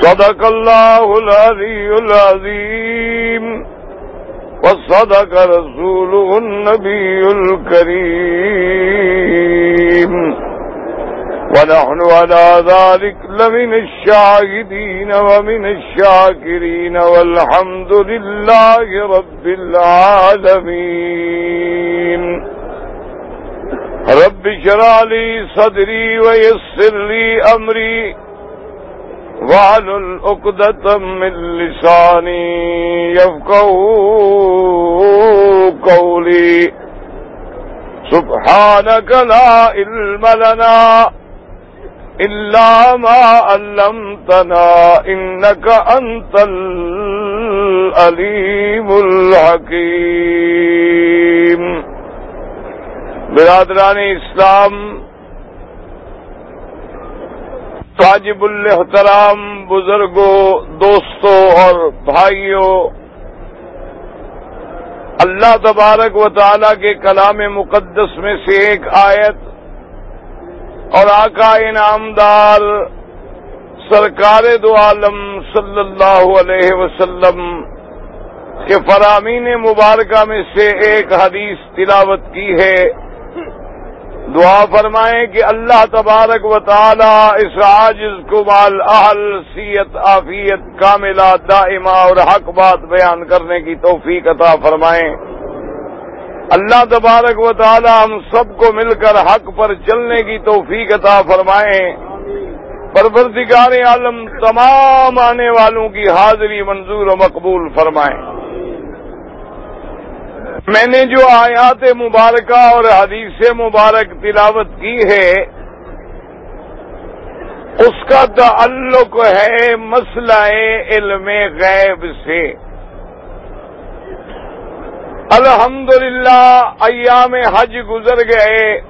صدق الله العلي العظيم وصدق رسوله النبي الكريم ونحن على ذلك لمن الشاهدين ومن الشاكرين والحمد لله رب العالمين رب شرع لي صدري ويسر لي أمري وعلى الأقدة من لساني يفقه قولي. سبحانك لا علم لنا إلا ما علمتنا إنك أنت الأليم الحكيم. برادران اسلام واجب الحترام بزرگوں، دوستوں اور بھائیوں۔ اللہ تبارک و تعالی کے کلام مقدس میں سے ایک آیت اور آقا انعامدار سرکار دو عالم صلی اللہ علیہ وسلم کے فرامین مبارکہ میں سے ایک حدیث تلاوت کی ہے۔ دعا فرمائیں کہ اللہ تبارک و تعالی اس عاجز کو مال اہل، سیت آفیت کاملہ، دائمہ اور حق بات بیان کرنے کی توفیق عطا فرمائیں۔ اللہ تبارک و تعالی ہم سب کو مل کر حق پر چلنے کی توفیق عطا فرمائیں۔ پروردگار عالم، تمام آنے والوں کی حاضری منظور و مقبول فرمائیں۔ میں نے جو آیات مبارکہ اور حدیث مبارک تلاوت کی ہے، اس کا تعلق ہے مسئلہ علم غیب سے۔ الحمدللہ، ایام حج گزر گئے۔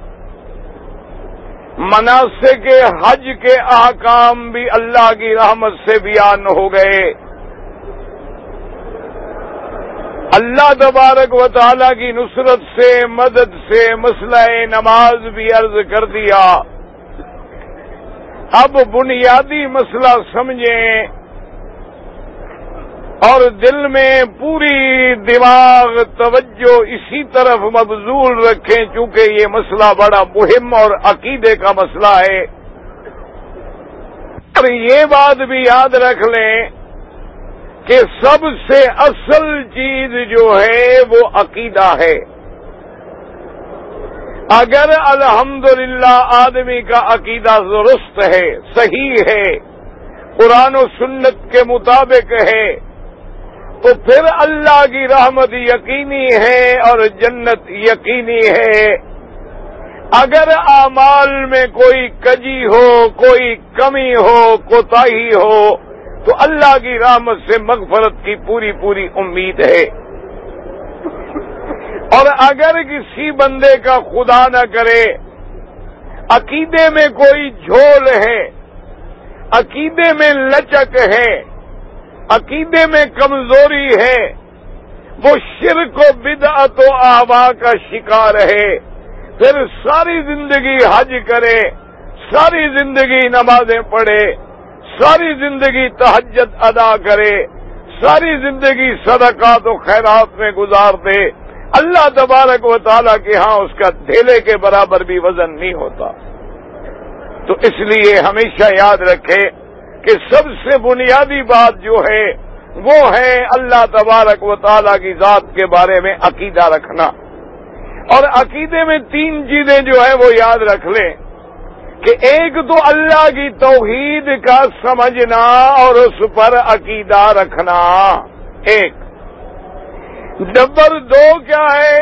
مناسب کے حج کے احکام بھی اللہ کی رحمت سے بیان ہو گئے۔ اللہ تبارک و تعالی کی نصرت سے، مدد سے مسئلہ نماز بھی عرض کر دیا۔ اب بنیادی مسئلہ سمجھیں اور دل میں پوری دماغ توجہ اسی طرف مبزول رکھیں، چونکہ یہ مسئلہ بڑا مہم اور عقیدے کا مسئلہ ہے۔ اور یہ بات بھی یاد رکھ لیں کہ سب سے اصل چیز جو ہے وہ عقیدہ ہے۔ اگر الحمدللہ آدمی کا عقیدہ درست ہے، صحیح ہے، قرآن و سنت کے مطابق ہے، تو پھر اللہ کی رحمت یقینی ہے اور جنت یقینی ہے۔ اگر اعمال میں کوئی کجی ہو، کوئی کمی ہو، کوتاہی ہو تو اللہ کی رحمت سے مغفرت کی پوری پوری امید ہے۔ اور اگر کسی بندے کا خدا نہ کرے، عقیدے میں کوئی جھول ہے، عقیدے میں لچک ہے، عقیدے میں کمزوری ہے، وہ شرک و بدعت و آبا کا شکار ہے۔ پھر ساری زندگی حج کرے، ساری زندگی نمازیں پڑھے ساری زندگی تہجد ادا کرے، ساری زندگی صدقات و خیرات میں گزار دے اللہ تبارک و تعالیٰ کے ہاں اس کا دھیلے کے برابر بھی وزن نہیں ہوتا۔ تو اس لیے ہمیشہ یاد رکھے کہ سب سے بنیادی بات جو ہے، وہ ہے اللہ تبارک و تعالیٰ کی ذات کے بارے میں عقیدہ رکھنا۔ اور عقیدے میں تین چیزیں جو ہے وہ یاد رکھ لیں۔ کہ ایک تو اللہ کی توحید کا سمجھنا اور اس پر عقیدہ رکھنا۔ ایک۔ نمبر دو کیا ہے؟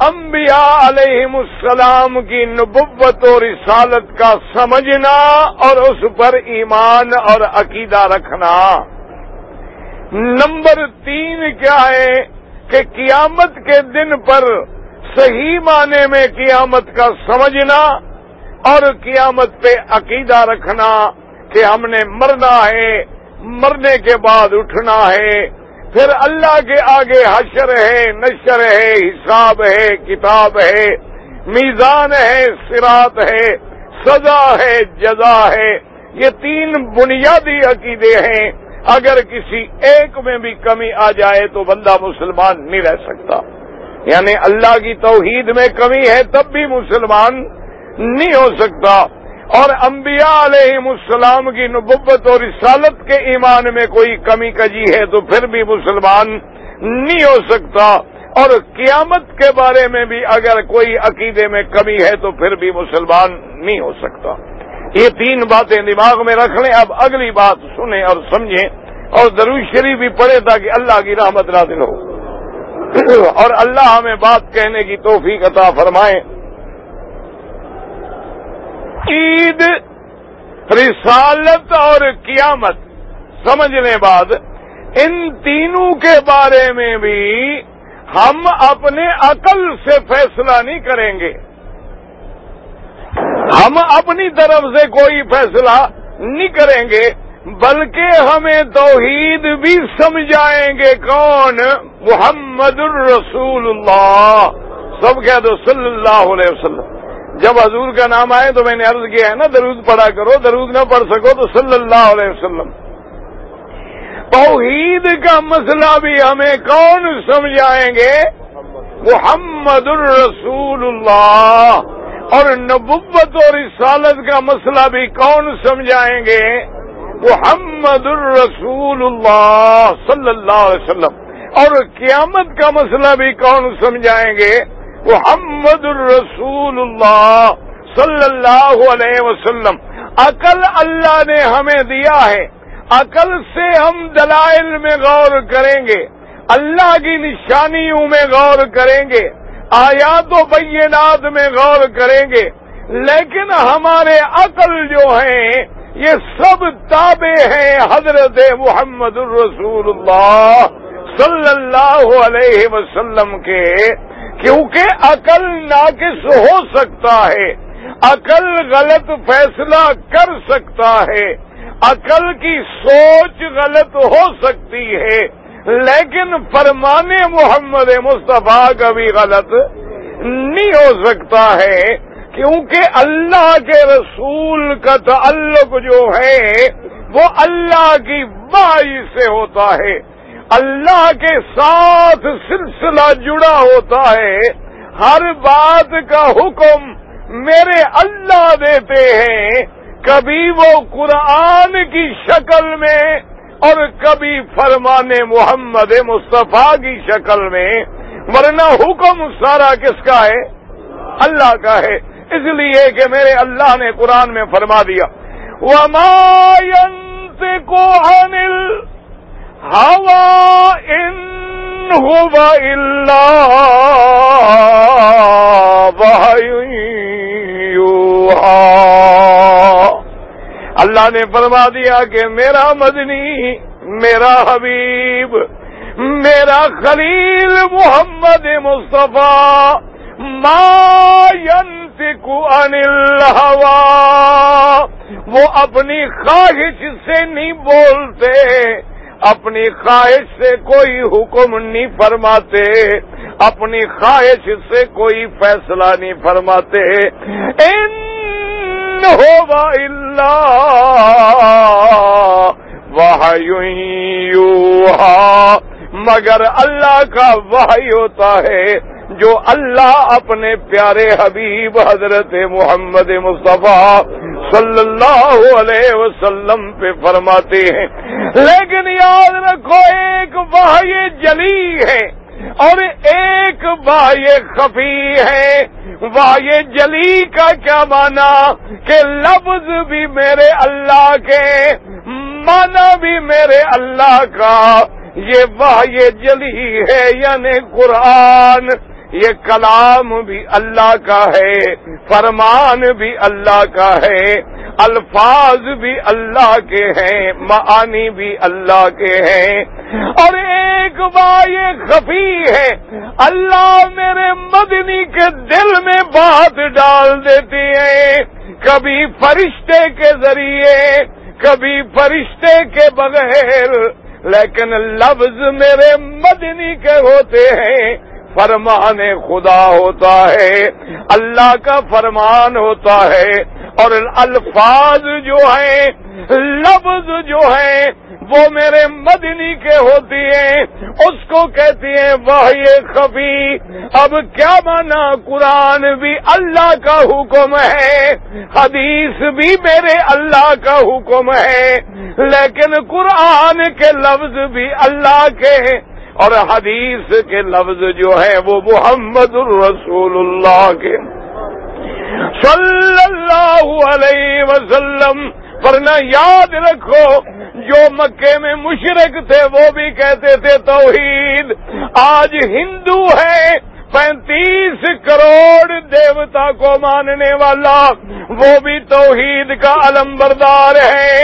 انبیاء علیہ السلام کی نبوت و رسالت کا سمجھنا اور اس پر ایمان اور عقیدہ رکھنا۔ نمبر تین کیا ہے؟ کہ قیامت کے دن پر صحیح معنی میں قیامت کا سمجھنا اور قیامت پہ عقیدہ رکھنا کہ ہم نے مرنا ہے، مرنے کے بعد اٹھنا ہے۔ پھر اللہ کے آگے حشر ہے، نشر ہے، حساب ہے، کتاب ہے۔ میزان ہے سرات ہے، سزا ہے، جزا ہے۔ یہ تین بنیادی عقیدے ہیں۔ اگر کسی ایک میں بھی کمی آ جائے تو بندہ مسلمان نہیں رہ سکتا۔ یعنی اللہ کی توحید میں کمی ہے، تب بھی مسلمان نہیں ہو سکتا۔ اور انبیاء علیہ السلام کی نبت اور رسالت کے ایمان میں کوئی کمی کجی ہے تو پھر بھی مسلمان نہیں ہو سکتا۔ اور قیامت کے بارے میں بھی اگر کوئی عقیدے میں کمی ہے تو پھر بھی مسلمان نہیں ہو سکتا۔ یہ تین باتیں دماغ میں رکھ لیں۔ اب اگلی بات سنیں اور سمجھیں۔ اور ضرور شریف بھی پڑھے تاکہ اللہ کی رحمت نازل ہو۔ اور اللہ ہمیں بات کہنے کی توفیق عطا فرمائے۔ عید، رسالت اور قیامت، سمجھنے بعد ان تینوں کے بارے میں بھی ہم اپنے عقل سے فیصلہ نہیں کریں گے۔ ہم اپنی طرف سے کوئی فیصلہ نہیں کریں گے، بلکہ ہمیں توحید بھی سمجھائیں گے کون؟ محمد الرسول اللہ۔ سب کہہ دو، صلی اللہ علیہ وسلم۔ جب حضور کا نام آئے تو میں نے عرض کیا ہے نا، درود پڑھا کرو، درود نہ پڑھ سکو تو صلی اللہ علیہ وسلم۔ توحید کا مسئلہ بھی ہمیں کون سمجھائیں گے؟ محمد الرسول اللہ اور نبوت اور رسالت کا مسئلہ بھی کون سمجھائیں گے؟ محمد الرسول اللہ صلی اللہ علیہ وسلم۔ اور قیامت کا مسئلہ بھی کون سمجھائیں گے؟ محمد الرسول اللہ صلی اللہ علیہ وسلم، عقل اللہ نے ہمیں دیا ہے، عقل سے ہم دلائل میں غور کریں گے، اللہ کی نشانیوں میں غور کریں گے، آیات و بینات میں غور کریں گے، لیکن ہمارے عقل جو ہیں، یہ سب تابع ہیں حضرت محمد الرسول اللہ صلی اللہ علیہ وسلم کے۔ کیونکہ عقل ناقص ہو سکتا ہے۔ عقل غلط فیصلہ کر سکتا ہے۔ عقل کی سوچ غلط ہو سکتی ہے۔ لیکن فرمانے محمد مصطفیٰ کا بھی غلط نہیں ہو سکتا ہے۔ کیونکہ اللہ کے رسول کا تعلق جو ہے، وہ اللہ کی بائی سے ہوتا ہے۔ اللہ کے ساتھ سلسلہ جڑا ہوتا ہے، ہر بات کا حکم میرے اللہ دیتے ہیں۔ کبھی وہ قرآن کی شکل میں اور کبھی فرمان محمد مصطفیٰ کی شکل میں، ورنہ حکم سارا کس کا ہے؟ اللہ کا ہے۔ اس لیے کہ میرے اللہ نے قرآن میں فرما دیا۔ وہ کو انل ہوا ان ہوا اللہ نے فرما دیا کہ میرا مدنی، میرا حبیب، میرا خلیل محمد مصطفیٰ، ما ينتق عن الهوى. وہ اپنی خواہش سے نہیں بولتے اپنی خواہش سے کوئی حکم نہیں فرماتے، اپنی خواہش سے کوئی فیصلہ نہیں فرماتے۔ ان ہو مگر اللہ کا وحی ہوتا ہے جو اللہ اپنے پیارے حبیب حضرت محمد مصطفیٰ صلی اللہ علیہ وسلم پہ فرماتے ہیں، لیکن یاد رکھو، ایک باہی جلی ہے اور ایک باہی خفی ہے۔ واہ جلی کا کیا مانا کہ لفظ بھی میرے اللہ کے مانا بھی میرے اللہ کا۔ یہ واہ جلی ہے یعنی قرآن۔ یہ کلام بھی اللہ کا ہے، فرمان بھی اللہ کا ہے، الفاظ بھی اللہ کے ہیں، معانی بھی اللہ کے ہیں۔ اور ایک بار یہ خفی ہے، اللہ میرے مدنی کے دل میں بات ڈال دیتی ہے۔ کبھی فرشتے کے ذریعے، کبھی فرشتے کے بغیر، لیکن لفظ میرے مدنی کے ہوتے ہیں۔ فرمان خدا ہوتا ہے، اللہ کا فرمان ہوتا ہے، اور الفاظ جو ہیں، لفظ جو ہیں، وہ میرے مدنی کے ہوتی ہیں، اس کو کہتی ہیں وہ یہ خفی۔ اب کیا مانا قرآن بھی اللہ کا حکم ہے؟ حدیث بھی میرے اللہ کا حکم ہے، لیکن قرآن کے لفظ بھی اللہ کے اور حدیث کے لفظ جو ہیں وہ محمد الرسول اللہ کے۔ صلی اللہ علیہ وسلم، ورنہ یاد رکھو، جو مکے میں مشرق تھے وہ بھی کہتے تھے توحید۔ آج ہندو ہے پینتیس کروڑ دیوتا کو ماننے والا وہ بھی توحید کا علم بردار ہے،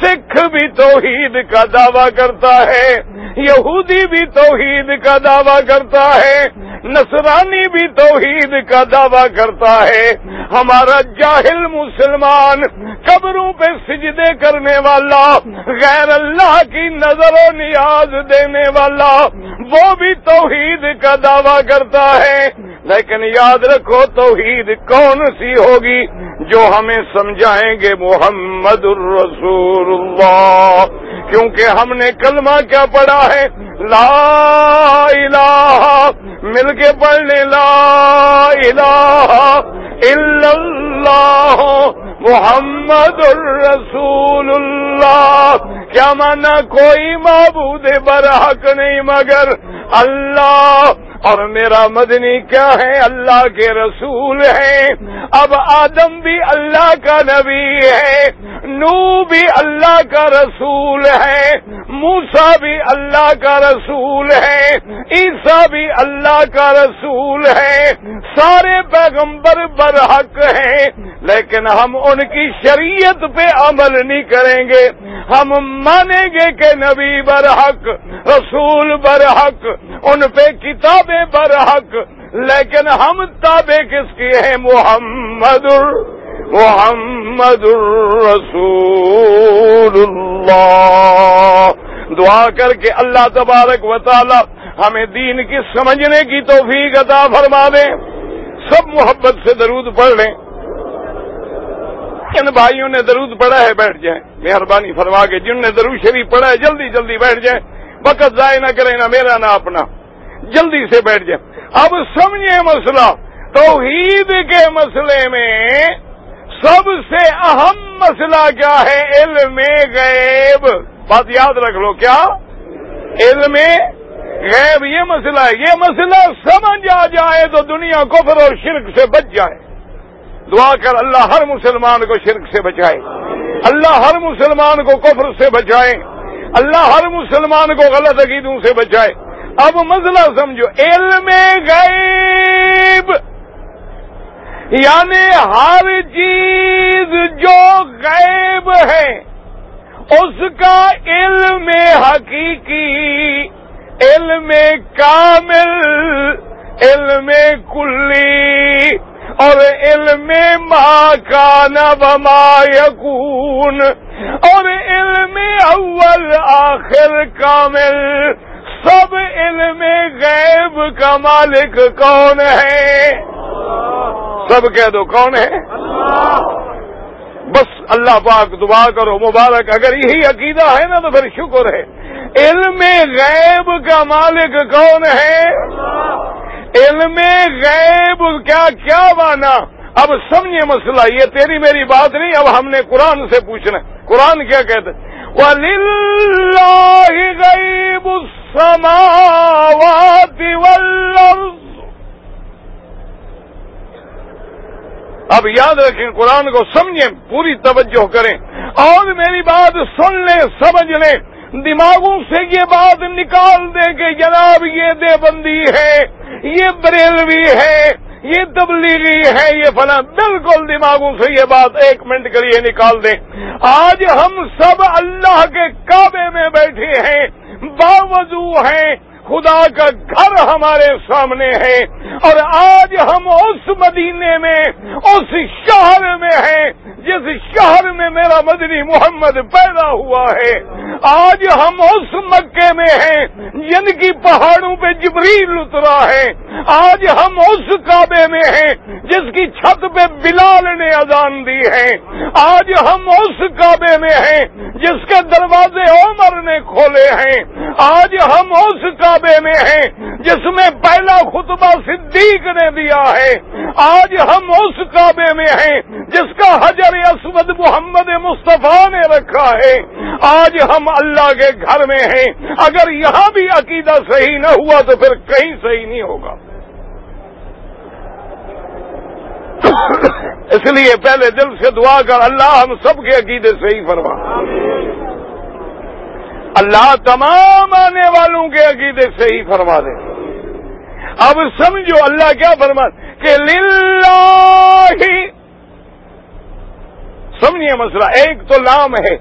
سکھ بھی توحید کا دعویٰ کرتا ہے، یہودی بھی توحید کا دعویٰ کرتا ہے نصرانی بھی توحید کا دعویٰ کرتا ہے۔ ہمارا جاہل مسلمان قبروں پہ سجدے کرنے والا، غیر اللہ کی نظر و نیاز دینے والا، وہ بھی توحید کا دعویٰ کرتا ہے۔ لیکن یاد رکھو، توحید کون سی ہوگی جو ہمیں سمجھائیں گے محمد الرسول اللہ؟ کیونکہ ہم نے کلمہ کیا پڑھا ہے؟ لا الہ مل کے پڑھنے لا الہ الا اللہ محمد الرسول اللہ کیا مانا کوئی معبود برحق نہیں مگر اللہ اور میرا مدنی کیا ہے؟ اللہ کے رسول ہیں۔ اب آدم بھی اللہ کا نبی ہے، نو بھی اللہ کا رسول ہے موسا بھی اللہ کا رسول ہے عیسا بھی اللہ کا رسول ہے۔ سارے پیغمبر برحق ہیں، لیکن ہم ان کی شریعت پہ عمل نہیں کریں گے۔ ہم مانیں گے کہ نبی برحق، رسول برحق ان پہ کتابیں برحق، لیکن ہم تابے کس کی ہیں؟ محمد محمد الرسول اللہ۔ دعا کر کے اللہ تبارک و تعالی ہمیں دین کی سمجھنے کی توفیق عطا فرما دیں۔ سب محبت سے درود پڑھ لیں۔ ان بھائیوں نے درود پڑھا ہے، بیٹھ جائیں۔ مہربانی فرما کے جن نے درود شریف پڑھا ہے، جلدی جلدی بیٹھ جائیں۔ وقت ضائع نہ کریں، نہ میرا، نہ اپنا۔ جلدی سے بیٹھ جائیں۔ اب سمجھے مسئلہ۔ توحید کے مسئلے میں سب سے اہم مسئلہ کیا ہے؟ علم غیب۔ بات یاد رکھ لو کیا؟ علم غیب، یہ مسئلہ ہے۔ یہ مسئلہ سمجھ آ جائے تو دنیا کفر اور شرک سے بچ جائے۔ دعا کر اللہ ہر مسلمان کو شرک سے بچائے۔ اللہ ہر مسلمان کو کفر سے بچائے۔ اللہ ہر مسلمان کو غلط عقیدوں سے بچائے۔ اب مسئلہ سمجھو، علم غیب یعنی ہر چیز جو غیب ہے، اس کا علم حقیقی، علم کامل، علم کلی، اور علم ماں کا نبما یقون اور علم اول، آخر کامل۔ سب علم غیب کا مالک کون ہے؟ سب کہہ دو کون ہے؟ بس اللہ پاک دعا کرو، مبارک۔ اگر یہی عقیدہ ہے نا تو پھر شکر ہے۔ علم غیب کا مالک کون ہے؟ علم غیب، کیا کیا مانا اب سمجھے مسئلہ، یہ تیری میری بات نہیں، اب ہم نے قرآن سے پوچھنا قرآن کیا کہتے وَلِلَّهِ غَيْبُ السَّمَاوَاتِ وَالْأَرْضِ۔ اب یاد رکھیں، قرآن کو سمجھیں، پوری توجہ کریں۔ اور میری بات سن لیں، سمجھ لیں۔ دماغوں سے یہ بات نکال دیں کہ جناب یہ دیوبندی ہے، یہ بریلوی ہے یہ تبلیغی ہے، یہ فلاں بالکل دماغوں سے یہ بات ایک منٹ کے لیے نکال دیں۔ آج ہم سب اللہ کے کعبے میں بیٹھے ہیں، باوضو ہیں۔ خدا کا گھر ہمارے سامنے ہے اور آج ہم اس مدینے میں، اس شہر میں ہیں، جس شہر میں میرا مدنی محمد پیدا ہوا ہے۔ آج ہم اس مکے میں ہیں، جن کی پہاڑوں پہ جبریل اترا ہے۔ آج ہم اس کعبے میں ہیں، جس کی چھت پہ بلال نے اذان دی ہے۔ آج ہم اس کعبے میں ہیں، جس کے دروازے عمر نے کھولے ہیں۔ آج ہم اس کعبے میں ہیں جس میں پہلا خطبہ صدیق نے دیا ہے۔ آج ہم اس کعبے میں ہیں، جس کا حجر اسود محمد مصطفیٰ نے رکھا ہے۔ آج ہم اللہ کے گھر میں ہیں۔ اگر یہاں بھی عقیدہ صحیح نہ ہوا تو پھر کہیں صحیح نہیں ہوگا۔ اس لیے پہلے دل سے دعا کر، اللہ ہم سب کے عقیدے صحیح فرما۔ اللہ تمام آنے والوں کے عقیدے صحیح فرما دے۔ اب سمجھو اللہ کیا فرما کہ للہ سمجھیے مسئلہ، ایک تو لام ہے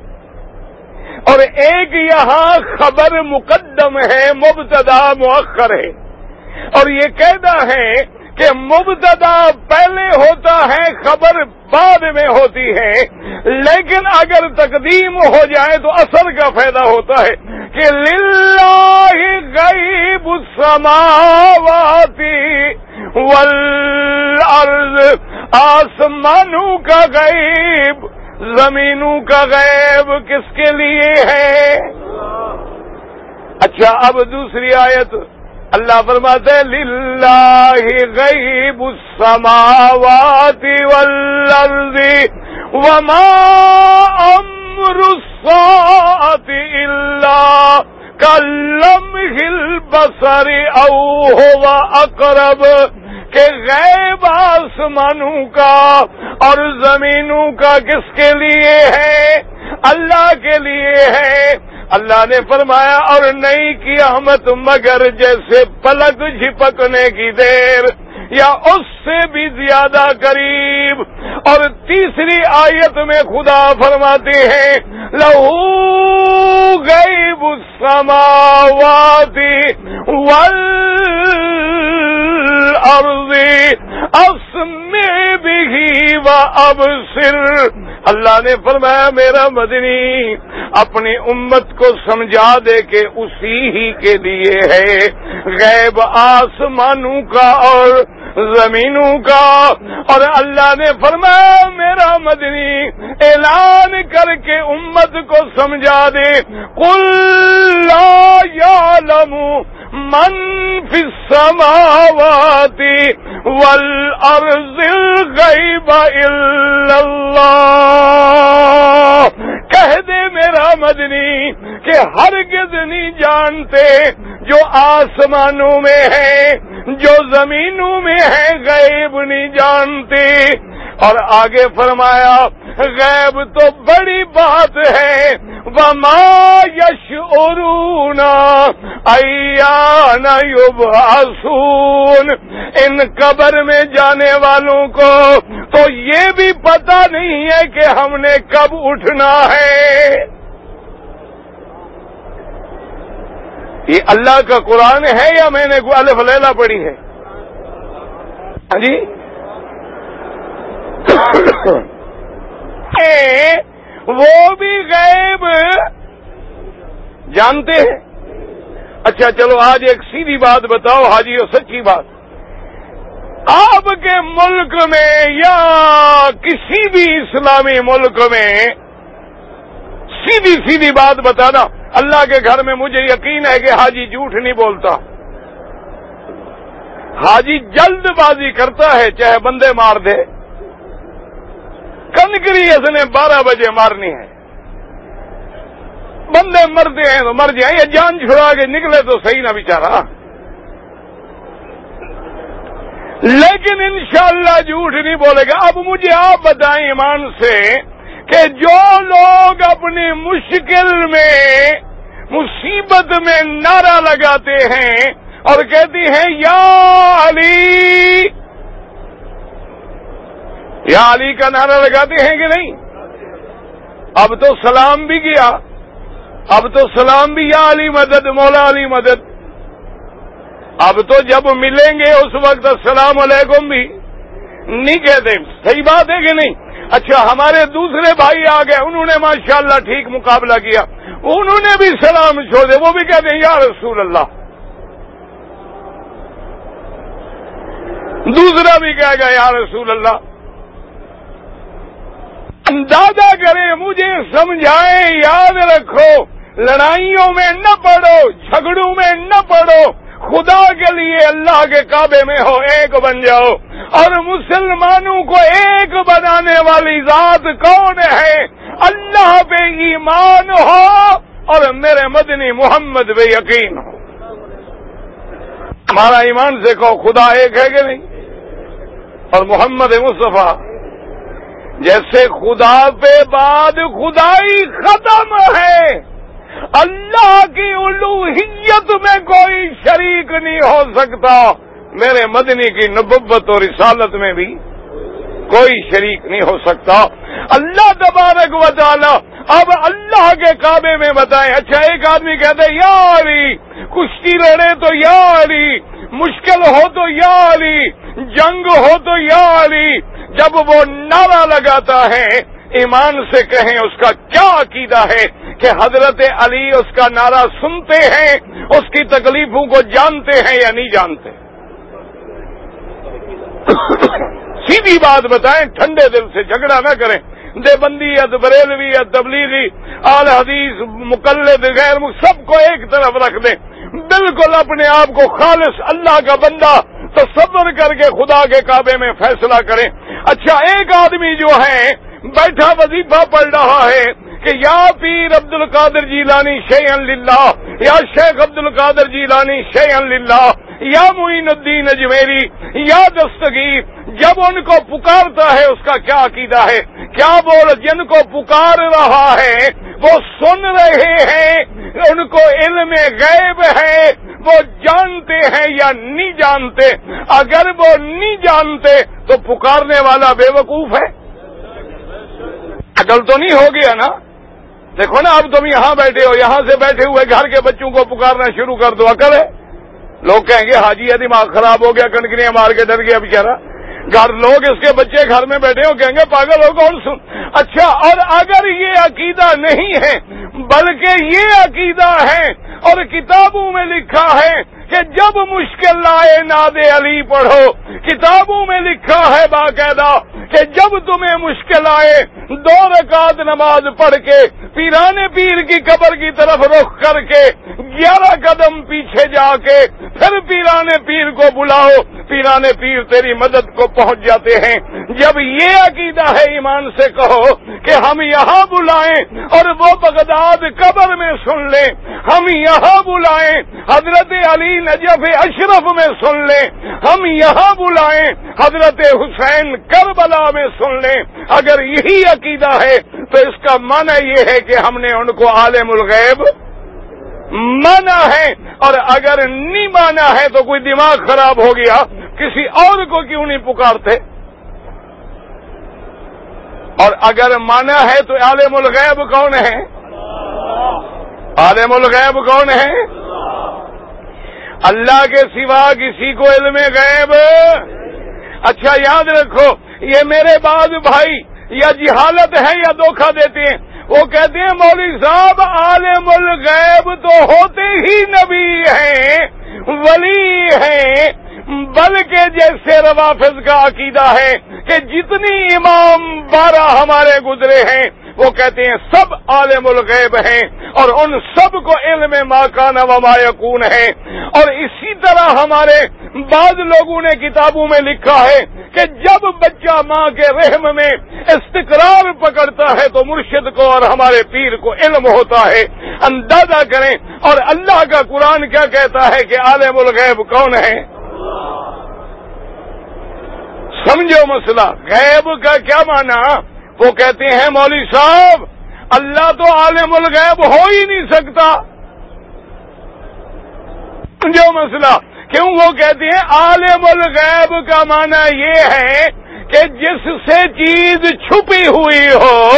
اور ایک یہاں خبر مقدم ہے، مبتدا مؤخر ہے۔ اور یہ کہنا ہے کہ مبتدا پہلے ہوتا ہے، خبر بعد میں ہوتی ہے۔ لیکن اگر تقدیم ہو جائے تو اثر کا فائدہ ہوتا ہے کہ للہ غیب السماواتی والارض، آسمانوں کا غیب، زمینوں کا غیب کس کے لیے ہے؟ اچھا اب دوسری آیت۔ اللہ فرماتے للہ غیب السماوات والارض وما امر الساعت الا کلمح البصر او هو اقرب کہ غیب آسمانوں کا اور زمینوں کا کس کے لیے ہے؟ اللہ کے لیے ہے۔ اللہ نے فرمایا اور نہیں قیامت مگر جیسے پلک جھپکنے کی دیر یا اس سے بھی زیادہ قریب۔ اور تیسری آیت میں خدا فرماتے ہیں، لہو گئی السماوات والارض، اسمع بھی و ابصر۔ اللہ نے فرمایا، میرا مدنی اپنی امت کو سمجھا دے کہ اسی ہی کے لیے ہے۔ غیب آسمانوں کا اور زمینوں کا۔ اور اللہ نے فرمایا، میرا مدنی، اعلان کر کے امت کو سمجھا دے۔ کل یا لمو من فی السماوات والارض الغیب الا اللہ۔ کہہ دے میرا مدنی کہ ہرگز نہیں جانتے جو آسمانوں میں ہے، جو زمینوں میں ہے، غیب نہیں جانتے۔ اور آگے فرمایا، غیب تو بڑی بات ہے، وما یش ارونا یبعثون ان قبر میں جانے والوں کو تو یہ بھی پتا نہیں ہے کہ ہم نے کب اٹھنا ہے۔ یہ اللہ کا قرآن ہے یا میں نے الف لیلا پڑھی ہے؟ ہاں جی؟ وہ بھی غیب۔ جانتے ہیں؟ اچھا چلو آج ایک سیدھی بات بتاؤ حاجی اور سچی بات۔ آپ کے ملک میں یا کسی بھی اسلامی ملک میں سیدھی سیدھی بات بتانا۔ اللہ کے گھر میں مجھے یقین ہے کہ حاجی جھوٹ نہیں بولتا۔ حاجی جلد بازی کرتا ہے، چاہے بندے مار دے۔ کنکری اس نے بارہ بجے مارنی ہے۔ بندے مرتے ہیں تو مر جائیں یا جان چھڑا کے نکلے تو صحیح نہ بیچارا لیکن انشاءاللہ جھوٹ نہیں بولے گا۔ اب مجھے آپ بتائیں ایمان سے کہ جو لوگ اپنی مشکل میں، مصیبت میں نعرہ لگاتے ہیں اور کہتی ہیں، یا علی! یا علی کا نعرہ لگاتے ہیں کہ نہیں؟ اب تو سلام بھی کیا۔ اب تو سلام بھی یا علی مدد، مولا علی مدد۔ اب تو جب ملیں گے اس وقت السلام علیکم بھی۔ نہیں کہتے صحیح بات ہے کہ نہیں؟ اچھا ہمارے دوسرے بھائی آ گئے، انہوں نے ماشاءاللہ ٹھیک مقابلہ کیا۔ انہوں نے بھی سلام چھوڑے وہ بھی کہتے ہیں، یا رسول اللہ۔ دوسرا بھی کہے گا، یا رسول اللہ۔ اندازہ کریں، مجھے سمجھائیں، یاد رکھو، لڑائیوں میں نہ پڑو، جھگڑوں میں نہ پڑو۔ خدا کے لیے اللہ کے کعبے میں ہو، ایک بن جاؤ۔ اور مسلمانوں کو ایک بنانے والی ذات کون ہے؟ اللہ پہ ایمان ہو اور میرے مدنی محمد پہ یقین ہو۔ ہمارا ایمان سے کہو، خدا ایک ہے کہ نہیں؟ اور محمد مصطفیٰ جیسے خدا پہ بعد خدائی ختم ہے، اللہ کی الوحیت میں کوئی شریک نہیں ہو سکتا۔ میرے مدنی کی نبت اور رسالت میں بھی کوئی شریک نہیں ہو سکتا۔ اللہ تبارک و تعالی اب اللہ کے کعبے میں بتائیں۔ اچھا ایک آدمی کہتے یا علی، کشتی لڑے تو یا علی، مشکل ہو تو یا علی، جنگ ہو تو یا علی جب وہ نعرہ لگاتا ہے، ایمان سے کہیں اس کا کیا عقیدہ ہے کہ حضرت علی اس کا نعرہ سنتے ہیں، اس کی تکلیفوں کو جانتے ہیں یا نہیں جانتے؟ سیدھی بات بتائیں، ٹھنڈے دل سے جھگڑا نہ کریں۔ دیوبندی یا بریلوی یا تبلیغی، آل حدیث، مقلد، غیر سب کو ایک طرف رکھ دیں۔ بالکل اپنے آپ کو خالص اللہ کا بندہ تصور کر کے خدا کے کعبے میں فیصلہ کریں۔ اچھا ایک آدمی جو ہے، بیٹھا وظیفہ پڑھ رہا ہے کہ یا پیر عبد القادر جی لانی شی اللہ یا شیخ عبد القادر جی لانی شی اللہ یا معین الدین اجمیری، یا دستگیر جب ان کو پکارتا ہے، اس کا کیا عقیدہ ہے؟ کیا بول جن کو پکار رہا ہے وہ سن رہے ہیں، ان کو علم غیب ہے، وہ جانتے ہیں یا نہیں جانتے، اگر وہ نہیں جانتے تو پکارنے والا بے وقوف ہے۔ عقل تو نہیں ہو گیا نا؟ دیکھو نا، اب تم یہاں بیٹھے ہو، یہاں سے بیٹھے ہوئے گھر کے بچوں کو پکارنا شروع کر دو، عقل ہے؟ لوگ کہیں گے، حاجی ہے دماغ خراب ہو گیا کنکنیاں مار کے ڈر گیا بےچارا گھر لوگ اس کے بچے گھر میں بیٹھے ہو کہیں گے پاگل ہو کون سن؟ اچھا اور اگر یہ عقیدہ نہیں ہے، بلکہ یہ عقیدہ ہے اور کتابوں میں لکھا ہے کہ جب مشکل لائے ناد علی پڑھو، کتابوں میں لکھا ہے باقاعدہ کہ جب تمہیں مشکل آئے، دو رکعت نماز پڑھ کے، پیرانے پیر کی قبر کی طرف رخ کر کے، گیارہ قدم پیچھے جا کے، پھر پیرانے پیر کو بلاؤ، پیرانے پیر تیری مدد کو پہنچ جاتے ہیں۔ جب یہ عقیدہ ہے ایمان سے کہو کہ ہم یہاں بلائیں اور وہ بغداد قبر میں سن لیں، ہم یہاں بلائیں، حضرت علی نجف اشرف میں سن لیں۔ ہم یہاں بلائیں۔ حضرت حسین کربلا میں سن لیں۔ اگر یہی عقیدہ ہے، تو اس کا معنی یہ ہے کہ ہم نے ان کو عالم الغیب مانا ہے۔ اور اگر نہیں مانا ہے، تو کوئی دماغ خراب ہو گیا۔ کسی اور کو کیوں نہیں پکارتے؟ اور اگر مانا ہے، تو عالم الغیب کون ہے؟ عالم الغیب کون ہے؟ اللہ کے سوا کسی کو علم غیب؟ اچھا یاد رکھو، یہ میرے بعد بھائی یا جہالت ہے یا دھوکہ دیتے ہیں۔ وہ کہتے ہیں، مولوی صاحب، عالم الغیب تو ہوتے ہی نبی ہیں، ولی ہیں۔ بلکہ جیسے روافظ کا عقیدہ ہے کہ جتنی امام بارہ ہمارے گزرے ہیں وہ کہتے ہیں سب عالم الغیب ہیں اور ان سب کو علم ماکان و یقون ہے اور اسی طرح ہمارے بعض لوگوں نے کتابوں میں لکھا ہے کہ جب بچہ ماں کے رحم میں استقرار پکڑتا ہے تو مرشد کو اور ہمارے پیر کو علم ہوتا ہے۔ اندازہ کریں اور اللہ کا قرآن کیا کہتا ہے کہ عالم الغیب کون ہے؟ سمجھو مسئلہ، غیب کا کیا مانا وہ کہتے ہیں مولوی صاحب، اللہ تو عالم الغیب ہو ہی نہیں سکتا۔ جو مسئلہ؟ کیوں وہ کہتے ہیں عالم الغیب کا معنی یہ ہے کہ جس سے چیز چھپی ہوئی ہو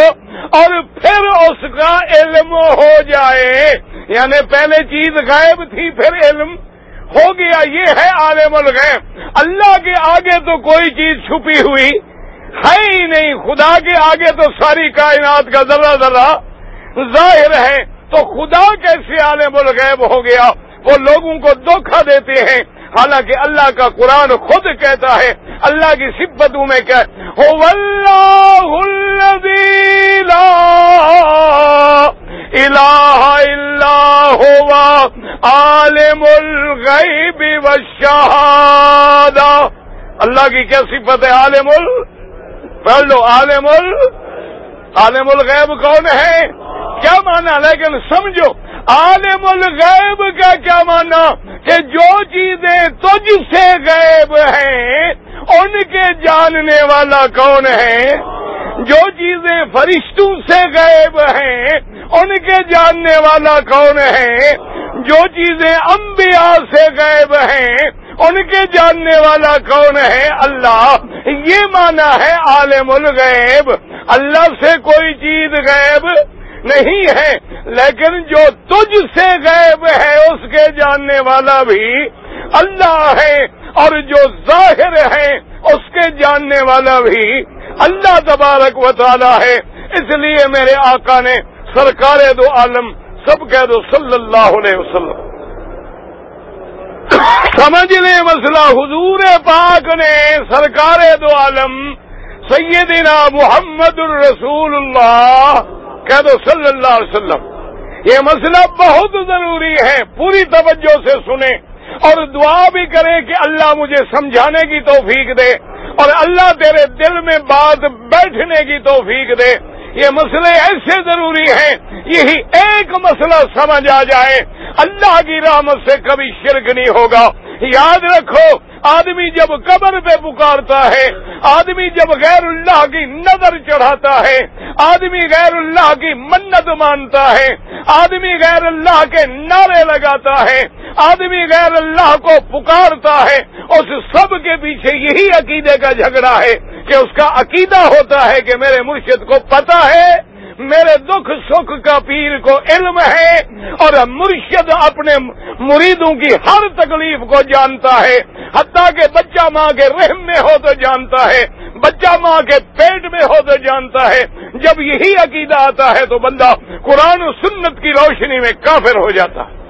اور پھر اس کا علم ہو جائے یعنی پہلے چیز غائب تھی، پھر علم ہو گیا۔ یہ ہے عالم الغیب۔ اللہ کے آگے تو کوئی چیز چھپی ہوئی ہے ہی نہیں۔ خدا کے آگے تو ساری کائنات کا ذرا ذرا ظاہر ہے۔ تو خدا کیسے عالم الغیب ہو گیا؟ وہ لوگوں کو دھوکھا دیتے ہیں۔ حالانکہ اللہ کا قرآن خود کہتا ہے، اللہ کی صفتوں میں کہ الہ الا ہوا عالم الغیب والشہادہ اللہ کی کیا صفت ہے؟ عالم ال پڑھ لو عالم ال عالم الغیب کون ہے؟ کیا مانا؟ لیکن سمجھو، عالم الغیب کا کیا مانا؟ کہ جو چیزیں تجھ سے غیب ہیں، ان کے جاننے والا کون ہے؟ جو چیزیں فرشتوں سے غیب ہیں، ان کے جاننے والا کون ہے؟ جو چیزیں انبیاء سے غیب ہیں ان کے جاننے والا کون ہے اللہ؟ یہ مانا ہے عالم الغیب۔ اللہ سے کوئی چیز غیب نہیں ہے، لیکن جو تجھ سے غیب ہے، اس کے جاننے والا بھی اللہ ہے۔ اور جو ظاہر ہے، اس کے جاننے والا بھی اللہ تبارک و تعالی ہے۔ اس لیے میرے آقا نے، سرکار دو عالم، سب کہہ دو صلی اللہ علیہ وسلم۔ سمجھ لیں مسئلہ حضور پاک نے سرکار دو عالم سیدنا محمد الرسول اللہ کہہ دو صلی اللہ علیہ وسلم۔ یہ مسئلہ بہت ضروری ہے، پوری توجہ سے سنیں اور دعا بھی کریں کہ اللہ مجھے سمجھانے کی توفیق دے اور اللہ تیرے دل میں بات بیٹھنے کی توفیق دے۔ یہ مسئلے ایسے ضروری ہیں، یہی ایک مسئلہ سمجھ آ جائے۔ اللہ کی رحمت سے کبھی شرک نہیں ہوگا۔ یاد رکھو، آدمی جب قبر پہ پکارتا ہے، آدمی جب غیر اللہ کی نظر چڑھاتا ہے، آدمی غیر اللہ کی منت مانتا ہے، آدمی غیر اللہ کے نعرے لگاتا ہے، آدمی غیر اللہ کو پکارتا ہے، اس سب کے پیچھے یہی عقیدے کا جھگڑا ہے۔ کہ اس کا عقیدہ ہوتا ہے کہ میرے مرشد کو پتا ہے، میرے دکھ سکھ کا پیر کو علم ہے، اور مرشد اپنے مریدوں کی ہر تکلیف کو جانتا ہے۔ حتیٰ کہ بچہ ماں کے رحم میں ہو تو جانتا ہے، بچہ ماں کے پیٹ میں ہو تو جانتا ہے۔ جب یہی عقیدہ آتا ہے تو بندہ قرآن و سنت کی روشنی میں کافر ہو جاتا ہے۔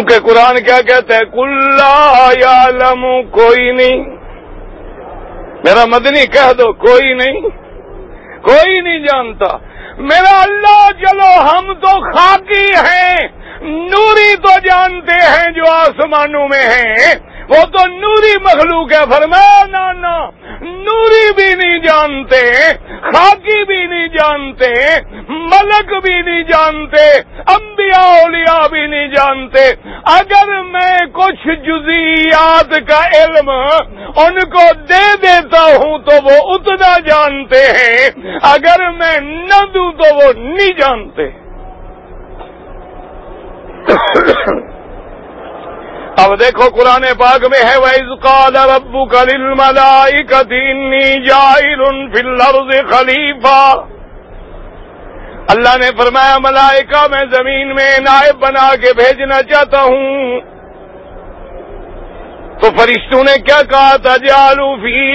کہ قرآن کیا کہتا ہے؟ کلّا یا کوئی نہیں۔ میرا مدنی کہہ دو، کوئی نہیں۔ کوئی نہیں جانتا۔ میرا اللہ چلو ہم تو خاکی ہیں۔ نوری تو جانتے ہیں جو آسمانوں میں ہیں۔ وہ تو نوری مخلوق ہے، فرمایا نانا نوری بھی نہیں جانتے، خاکی بھی نہیں جانتے، ملک بھی نہیں جانتے، انبیاء، اولیاء بھی نہیں جانتے۔ اگر میں کچھ جزیات کا علم ان کو دے دیتا ہوں تو وہ اتنا جانتے ہیں، اگر میں نہ دوں تو وہ نہیں جانتے۔ اب دیکھو قرآن پاک میں ہے ویز قال ربو کل ملائی کتینی جائر فل خلیفہ اللہ نے فرمایا، ملائکہ میں زمین میں نائب بنا کے بھیجنا چاہتا ہوں۔ تو فرشتوں نے کیا کہا؟ تھا جالو فی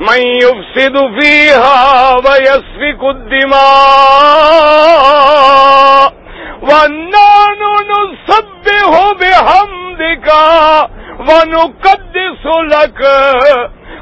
میں افسد فی ہا ویسفی کدیما و سب ہو بے ہم دکھا قد سلک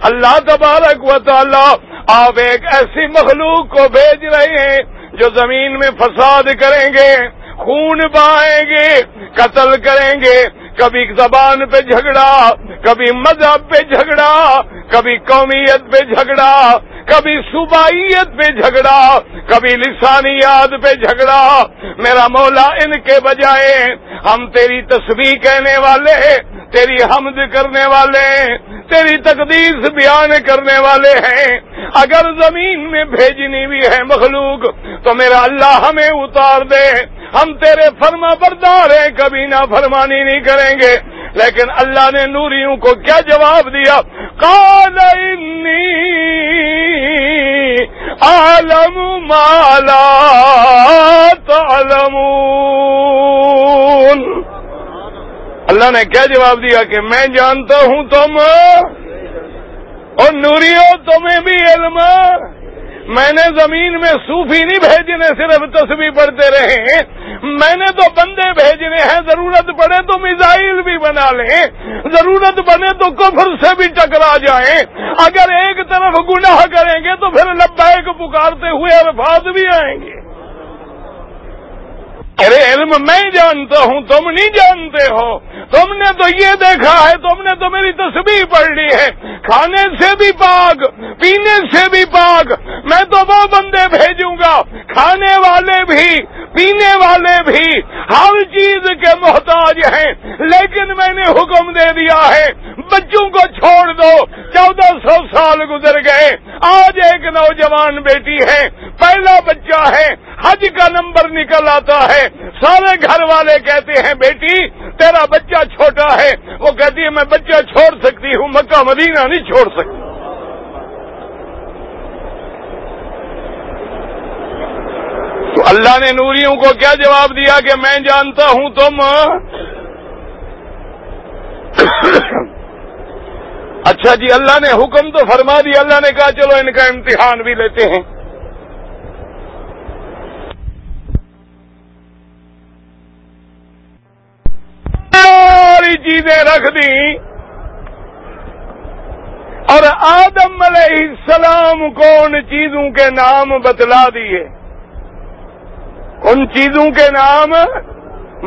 اللہ تبارک و تعالی آپ ایک ایسی مخلوق کو بھیج رہے ہیں جو زمین میں فساد کریں گے، خون بہائیں گے، قتل کریں گے۔ کبھی زبان پہ جھگڑا، کبھی مذہب پہ جھگڑا، کبھی قومیت پہ جھگڑا۔ کبھی صوبائیت پہ جھگڑا، کبھی لسانیات پہ جھگڑا۔ میرا مولا ان کے بجائے ہم تیری تصویر کہنے والے، تیری حمد کرنے والے، تیری تقدیس بیان کرنے والے ہیں۔ اگر زمین میں بھیجنی بھی ہے مخلوق، تو میرا اللہ ہمیں اتار دے۔ ہم تیرے فرما بردار ہیں، کبھی نہ فرمانی نہیں کریں گے۔ لیکن اللہ نے نوریوں کو کیا جواب دیا؟ کال عالم مالا تعلمون۔ اللہ نے کیا جواب دیا کہ میں جانتا ہوں تم، اور نوریو تمہیں بھی علم۔ میں نے زمین میں صوفی نہیں بھیجنے، صرف تصویر پڑھتے رہے۔ میں نے تو بندے بھیجنے ہیں، ضرورت پڑے تو میزائل بھی بنا لیں۔ ضرورت بنے تو کفر سے بھی ٹکرا جائیں۔ اگر ایک طرف گناہ کریں گے تو پھر لبیک پکارتے ہوئے الفاظ بھی آئیں گے۔ ارے علم میں جانتا ہوں، تم نہیں جانتے ہو۔ تم نے تو یہ دیکھا ہے، تم نے تو میری تصویر پڑھ لی ہے۔ کھانے سے بھی پاک، پینے سے بھی پاک۔ میں تو وہ بندے بھیجوں گا، کھانے والے بھی، پینے والے بھی۔ ہر چیز کے محتاج ہیں، لیکن میں نے حکم دے دیا ہے، بچوں کو چھوڑ دو۔ چودہ سو سال گزر گئے، آج ایک نوجوان بیٹی ہے۔ پہلا بچہ ہے، حج کا نمبر نکل آتا ہے۔ سارے گھر والے کہتے ہیں، بیٹی، تیرا بچہ چھوٹا ہے. وہ کہتی ہے میں بچہ چھوڑ سکتی ہوں، مکہ مدینہ نہیں چھوڑ سکتی. تو اللہ نے نوریوں کو کیا جواب دیا کہ میں جانتا ہوں تم اچھا جی اللہ نے حکم تو فرما دیا، اللہ نے کہا چلو ان کا امتحان بھی لیتے ہیں ساری چیزیں رکھ دی۔ اور آدم علیہ السلام کو ان چیزوں کے نام بتلا دیے۔ ان چیزوں کے نام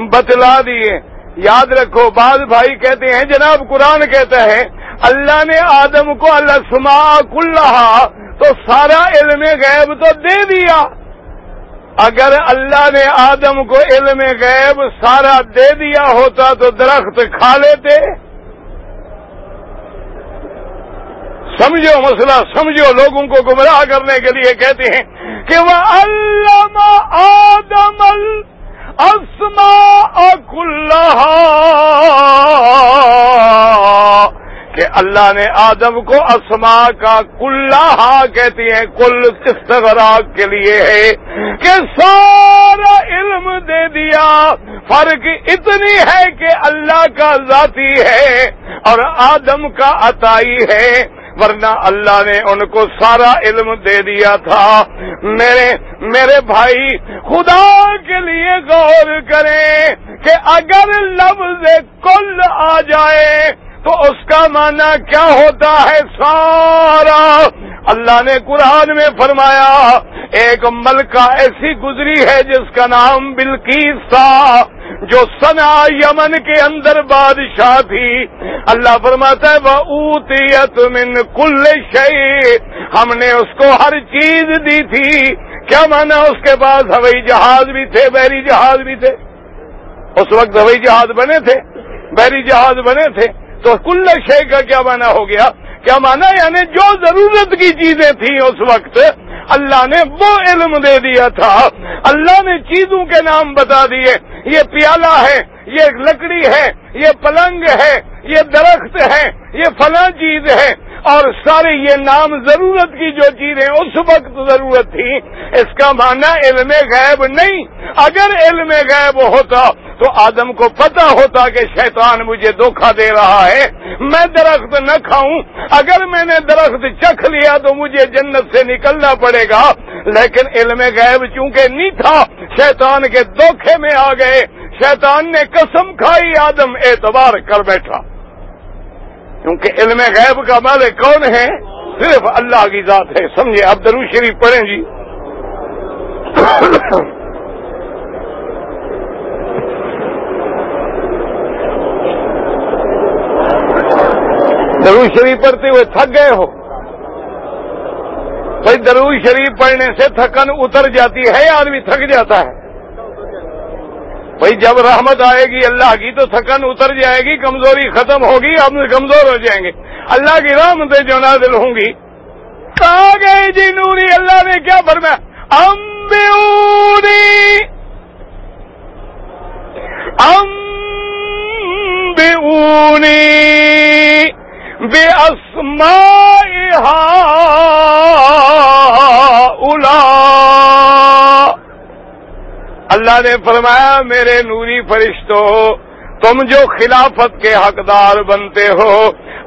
بتلا دیے۔ یاد رکھو، بعض بھائی کہتے ہیں، جناب قرآن کہتا ہے، اللہ نے آدم کو اللہ سما کلّہ تو سارا علم غیب تو دے دیا۔ اگر اللہ نے آدم کو علم غیب سارا دے دیا ہوتا تو درخت کھا لیتے؟ سمجھو مسئلہ، سمجھو لوگوں کو گمراہ کرنے کے لیے کہتے ہیں کہ وہ علامہ آدم السما کلّہ کہ اللہ نے آدم کو اسما کا کلّہ کہتی ہیں، کل استغراق کے لیے ہے؟ کہ سارا علم دے دیا۔ فرق اتنی ہے کہ اللہ کا ذاتی ہے اور آدم کا عطائی ہے۔ ورنہ اللہ نے ان کو سارا علم دے دیا تھا۔ میرے میرے بھائی، خدا کے لیے غور کریں کہ اگر لفظ کل آ جائے تو اس کا معنی کیا ہوتا ہے سارا؟ اللہ نے قرآن میں فرمایا، ایک ملکہ ایسی گزری ہے جس کا نام بلکیس تھا جو سنا یمن کے اندر بادشاہ تھی۔ اللہ فرماتا ہے وہ اوتیت من کل شعی ہم نے اس کو ہر چیز دی تھی۔ کیا مانا اس کے پاس؟ ہوائی جہاز بھی تھے، بحری جہاز بھی تھے۔ اس وقت ہوائی جہاز بنے تھے، بحری جہاز بنے تھے۔ تو کل شے کا کیا مانا ہو گیا؟ کیا مانا یعنی جو ضرورت کی چیزیں تھیں اس وقت، اللہ نے وہ علم دے دیا تھا۔ اللہ نے چیزوں کے نام بتا دیے۔ یہ پیالہ ہے، یہ لکڑی ہے، یہ پلنگ ہے، یہ درخت ہے، یہ فلاں چیز ہے۔ اور سارے یہ نام ضرورت کی جو چیزیں اس وقت ضرورت تھی اس کا معنی علم غیب نہیں۔ اگر علم غیب ہوتا تو آدم کو پتا ہوتا کہ شیطان مجھے دھوکھا دے رہا ہے، میں درخت نہ کھاؤں۔ اگر میں نے درخت چکھ لیا تو مجھے جنت سے نکلنا پڑے گا۔ لیکن علم غیب چونکہ نہیں تھا، شیطان کے دھوکھے میں آ گئے۔ شیطان نے قسم کھائی، آدم اعتبار کر بیٹھا۔ کیونکہ علم غیب کا مالک کون ہے؟ صرف اللہ کی ذات ہے، سمجھے؟ اب درو شریف پڑھیں جی۔ درو شریف پڑھتے ہوئے تھک گئے ہو۔ بھائی درو شریف پڑھنے سے تھکن اتر جاتی ہے، آدمی تھک جاتا ہے۔ بھائی جب رحمت آئے گی، اللہ کی تو تھکن اتر جائے گی، کمزوری ختم ہوگی ہم کمزور ہو جائیں گے۔ اللہ کی رحمتیں جو نازل ہوں گی۔ کہا گئے جی نوری، اللہ نے کیا فرمایا؟ امبیونی امبیونی بے اسما الا اللہ نے فرمایا، میرے نوری فرشتوں تم جو خلافت کے حقدار بنتے ہو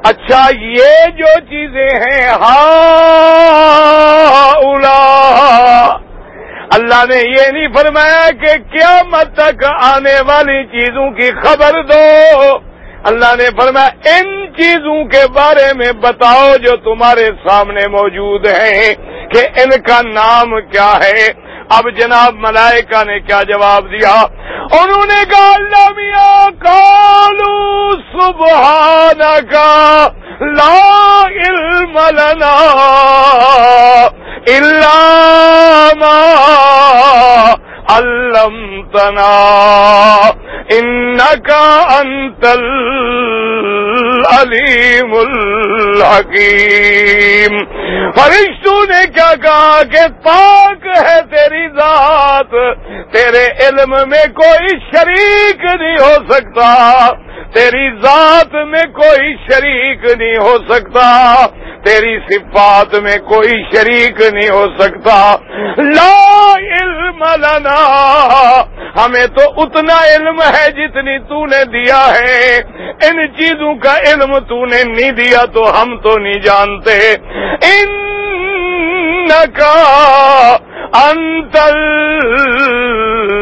اچھا یہ جو چیزیں ہیں ہا اولا اللہ نے یہ نہیں فرمایا کہ کیا مت تک آنے والی چیزوں کی خبر دو۔ اللہ نے فرمایا، ان چیزوں کے بارے میں بتاؤ جو تمہارے سامنے موجود ہیں کہ ان کا نام کیا ہے۔ اب جناب ملائکہ نے کیا جواب دیا؟ انہوں نے کہا، اللہ میاں کالو سبحان کا لا علم لنا ما علمتنا انکا انت العلیم الحکیم فرشتوں نے کیا کہا کہ پاک ہے تیری ذات، تیرے علم میں کوئی شریک نہیں ہو سکتا، تیری ذات میں کوئی شریک نہیں ہو سکتا۔ تیری صفات میں کوئی شریک نہیں ہو سکتا۔ لا علم لنا۔ ہمیں تو اتنا علم ہے جتنی تو نے دیا ہے۔ ان چیزوں کا علم تو نے نہیں دیا تو ہم تو نہیں جانتے۔ ان کا انتل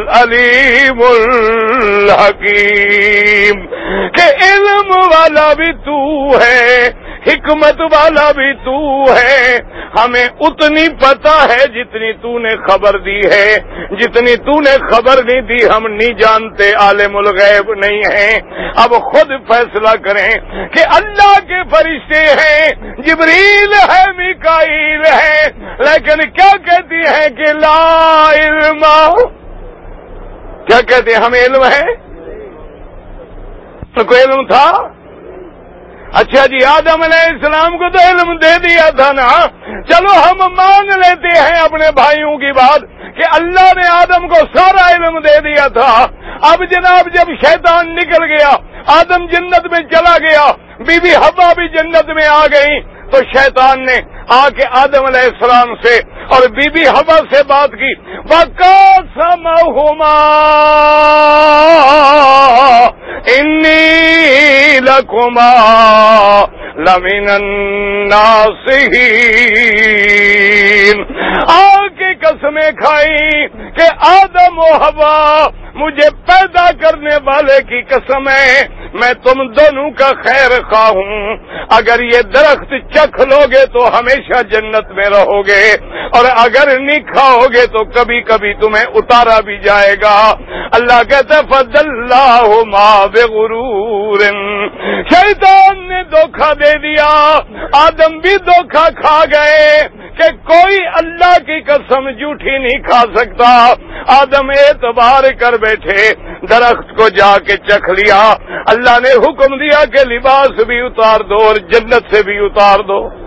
علیم الحکیم۔ کہ علم والا بھی تو ہے۔ حکمت والا بھی تو ہے۔ ہمیں اتنی پتا ہے جتنی تو نے خبر دی ہے۔ جتنی تو نے خبر نہیں دی، ہم نہیں جانتے، عالم الغیب نہیں ہیں اب خود فیصلہ کریں کہ اللہ کے فرشتے ہیں، جبریل ہے، میکائیل ہے۔ لیکن کیا کہتی ہیں کہ لا علم؟ کیا کہتے ہیں، ہمیں علم ہے؟ تو کوئی علم تھا؟ اچھا جی آدم علیہ السلام کو تو علم دے دیا تھا نا۔ چلو ہم مان لیتے ہیں اپنے بھائیوں کی بات کہ اللہ نے آدم کو سارا علم دے دیا تھا۔ اب جناب جب شیطان نکل گیا، آدم جنت میں چلا گیا بی بی ہوا بھی جنت میں آ گئی، تو شیطان نے آ کے آدم علیہ السلام سے اور بی بی ہوا سے بات کی۔ بکا ہوما انی لکما لمین آ کے قسمیں کھائی کہ آدم و ہوا مجھے پیدا کرنے والے کی قسم ہے میں تم دونوں کا خیر خواہ ہوں۔ اگر یہ درخت چکھ لو گے تو ہمیشہ جنت میں رہو گے۔ اور اگر نہیں کھاؤ گے تو کبھی کبھی تمہیں اتارا بھی جائے گا۔ اللہ کہتے فض اللہ ما غرور شیطان نے دھوکھا دے دیا، آدم بھی دھوکھا کھا گئے کہ کوئی اللہ کی قسم جھوٹھی نہیں کھا سکتا۔ آدم اعتبار کر بیٹھے، درخت کو جا کے چکھ لیا۔ اللہ نے حکم دیا کہ لباس بھی اتار دو اور جنت سے بھی اتار دو۔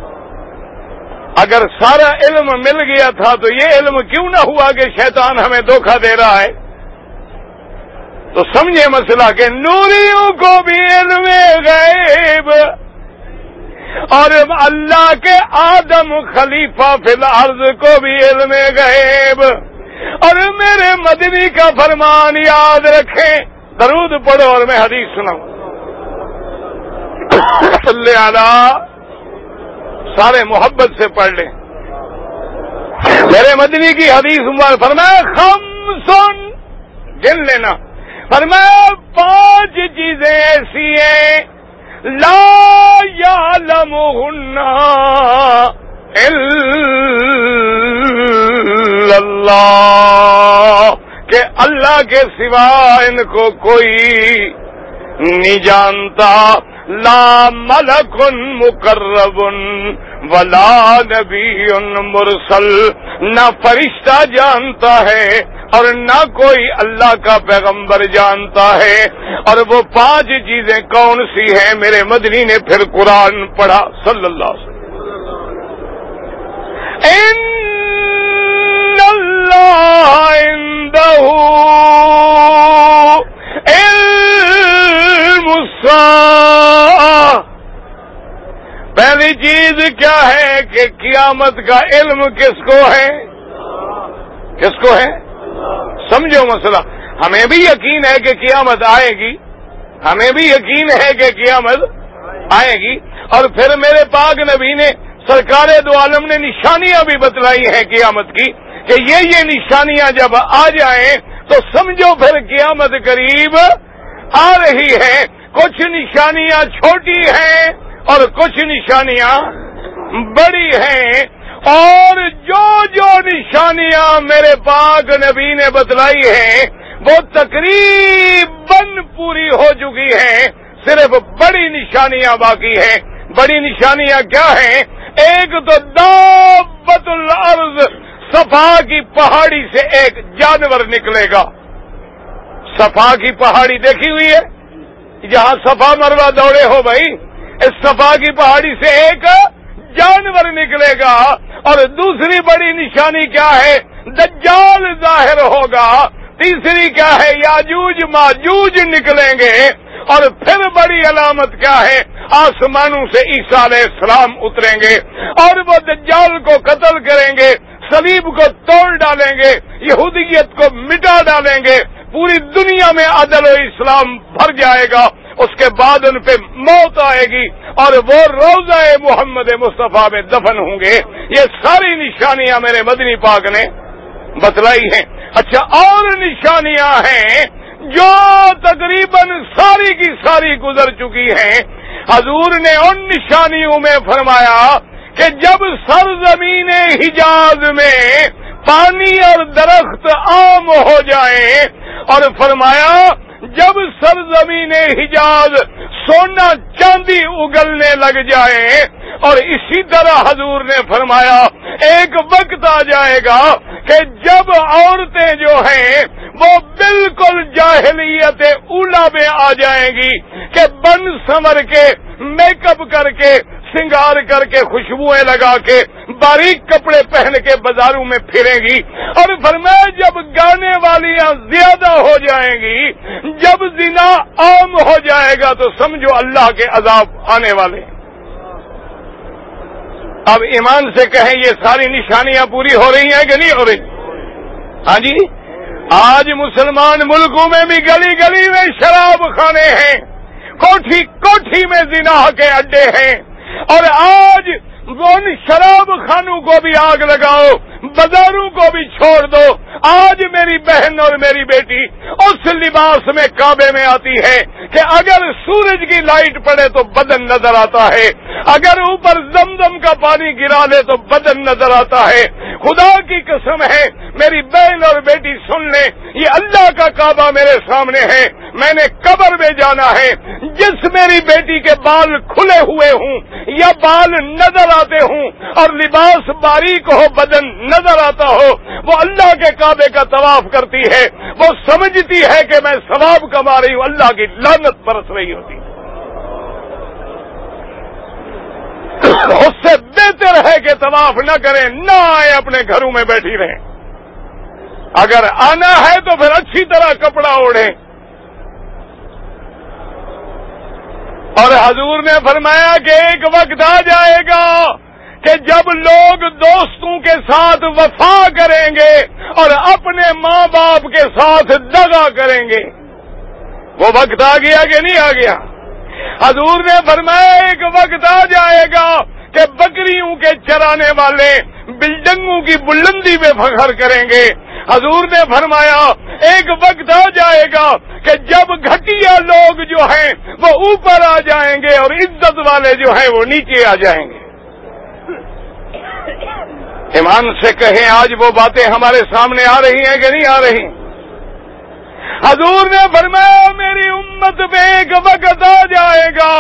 اگر سارا علم مل گیا تھا تو یہ علم کیوں نہ ہوا کہ شیطان ہمیں دھوکہ دے رہا ہے؟ تو سمجھے مسئلہ کہ نوریوں کو بھی علم غیب اور اللہ کے آدم خلیفہ فی الارض کو بھی علم غیب۔ اور میرے مدنی کا فرمان یاد رکھیں۔ درود پڑھو اور میں حدیث سناؤں۔ اللہ سارے محبت سے پڑھ لیں۔ میرے مدنی کی حدیث عمر فرمایا، خم سن گن لینا فرمایا، پانچ چیزیں ایسی ہیں، لا یا لم اللہ کہ اللہ کے سوا ان کو کوئی نہیں جانتا۔ لا ملک مقرب ولا نبی مرسل۔ نہ فرشتہ جانتا ہے اور نہ کوئی اللہ کا پیغمبر جانتا ہے۔ اور وہ پانچ چیزیں کون سی ہیں؟ میرے مدنی نے پھر قرآن پڑھا۔ صلی اللہ علیہ وسلم۔ ان اللہ علم دوسری چیز کیا ہے کہ قیامت کا علم کس کو ہے؟ کس کو ہے؟ سمجھو مسئلہ۔ ہمیں بھی یقین ہے کہ قیامت آئے گی۔ ہمیں بھی یقین ہے کہ قیامت آئے گی۔ اور پھر میرے پاک نبی نے سرکار دو عالم نے نشانیاں بھی بتلائی ہیں قیامت کی کہ یہ یہ نشانیاں جب آ جائیں تو سمجھو پھر قیامت قریب آ رہی ہے۔ کچھ نشانیاں چھوٹی ہیں اور کچھ نشانیاں بڑی ہیں اور جو جو نشانیاں میرے پاک نبی نے بتلائی ہیں وہ تقریباً پوری ہو چکی ہیں، صرف بڑی نشانیاں باقی ہیں۔ بڑی نشانیاں کیا ہیں؟ ایک تو دابت الارض، صفا کی پہاڑی سے ایک جانور نکلے گا۔ صفا کی پہاڑی دیکھی ہوئی ہے؟ جہاں صفا مروا دوڑے ہو بھائی، اس صفا کی پہاڑی سے ایک جانور نکلے گا اور دوسری بڑی نشانی کیا ہے؟ دجال ظاہر ہوگا۔ تیسری کیا ہے؟ یاجوج ماجوج نکلیں گے۔ اور پھر بڑی علامت کیا ہے؟ آسمانوں سے عیسیٰ علیہ السلام اتریں گے اور وہ دجال کو قتل کریں گے سلیب کو توڑ ڈالیں گے، یہودیت کو مٹا ڈالیں گے۔ پوری دنیا میں عدل و اسلام بھر جائے گا، اس کے بعد ان پہ موت آئے گی اور وہ روزہ محمد مصطفیٰ میں دفن ہوں گے۔ یہ ساری نشانیاں میرے مدنی پاک نے بتلائی ہیں۔ اچھا اور نشانیاں ہیں جو تقریباً ساری کی ساری گزر چکی ہیں۔ حضور نے ان نشانیوں میں فرمایا کہ جب سرزمین حجاز میں پانی اور درخت عام ہو جائیں اور فرمایا، جب سرزمین حجاز سونا چاندی اگلنے لگ جائے، اور اسی طرح حضور نے فرمایا، ایک وقت آ جائے گا کہ جب عورتیں جو ہیں، وہ بالکل جاہلیت اولا میں آ جائیں گی، کہ بن سمر کے میک اپ کر کے سنگار کر کے خوشبوئیں لگا کے باریک کپڑے پہن کے بازاروں میں پھریں گی اور فرمایا جب گانے والیاں زیادہ ہو جائیں گی، جب زنا عام ہو جائے گا تو سمجھو اللہ کے عذاب آنے والے اب ایمان سے کہیں یہ ساری نشانیاں پوری ہو رہی ہیں کہ نہیں ہو رہی؟ ہاں جی؟ آج مسلمان ملکوں میں بھی گلی گلی میں شراب خانے ہیں، کوٹھی کوٹھی میں زنا کے اڈے ہیں۔ اور آج ان شراب خانوں کو بھی آگ لگاؤ۔ بازاروں کو بھی چھوڑ دو۔ آج میری بہن اور میری بیٹی اس لباس میں کعبے میں آتی ہے کہ اگر سورج کی لائٹ پڑے تو بدن نظر آتا ہے۔ اگر اوپر زمزم کا پانی گرا لے تو بدن نظر آتا ہے۔ خدا کی قسم ہے، میری بہن اور بیٹی سن لیں، یہ اللہ کا کعبہ میرے سامنے ہے۔ میں نے قبر میں جانا ہے۔ جس میری بیٹی کے بال کھلے ہوئے ہوں یا بال نظر آتے ہوں اور لباس باریک ہو، بدن نظر آتا ہو، وہ اللہ کے کعبے کا طواف کرتی ہے، وہ سمجھتی ہے کہ میں ثواب کما رہی ہوں، اللہ کی لانت برس رہی ہوتی۔ اس سے بہتر ہے کہ طواف نہ کریں، نہ آئے اپنے گھروں میں بیٹھی رہیں۔ اگر آنا ہے تو پھر اچھی طرح کپڑا اوڑھیں۔ اور حضور نے فرمایا کہ ایک وقت آ جائے گا۔ کہ جب لوگ دوستوں کے ساتھ وفا کریں گے اور اپنے ماں باپ کے ساتھ دگا کریں گے، وہ وقت آ گیا کہ نہیں آ گیا؟ حضور نے فرمایا، ایک وقت آ جائے گا کہ بکریوں کے چرانے والے بلڈنگوں کی بلندی میں فخر کریں گے۔ حضور نے فرمایا، ایک وقت آ جائے گا کہ جب گھٹیا لوگ جو ہیں وہ اوپر آ جائیں گے اور عزت والے جو ہیں وہ نیچے آ جائیں گے۔ ایمان سے کہیں آج وہ باتیں ہمارے سامنے آ رہی ہیں کہ نہیں آ رہی؟ حضور نے فرمایا، میری امت پہ ایک وقت آ جائے گا،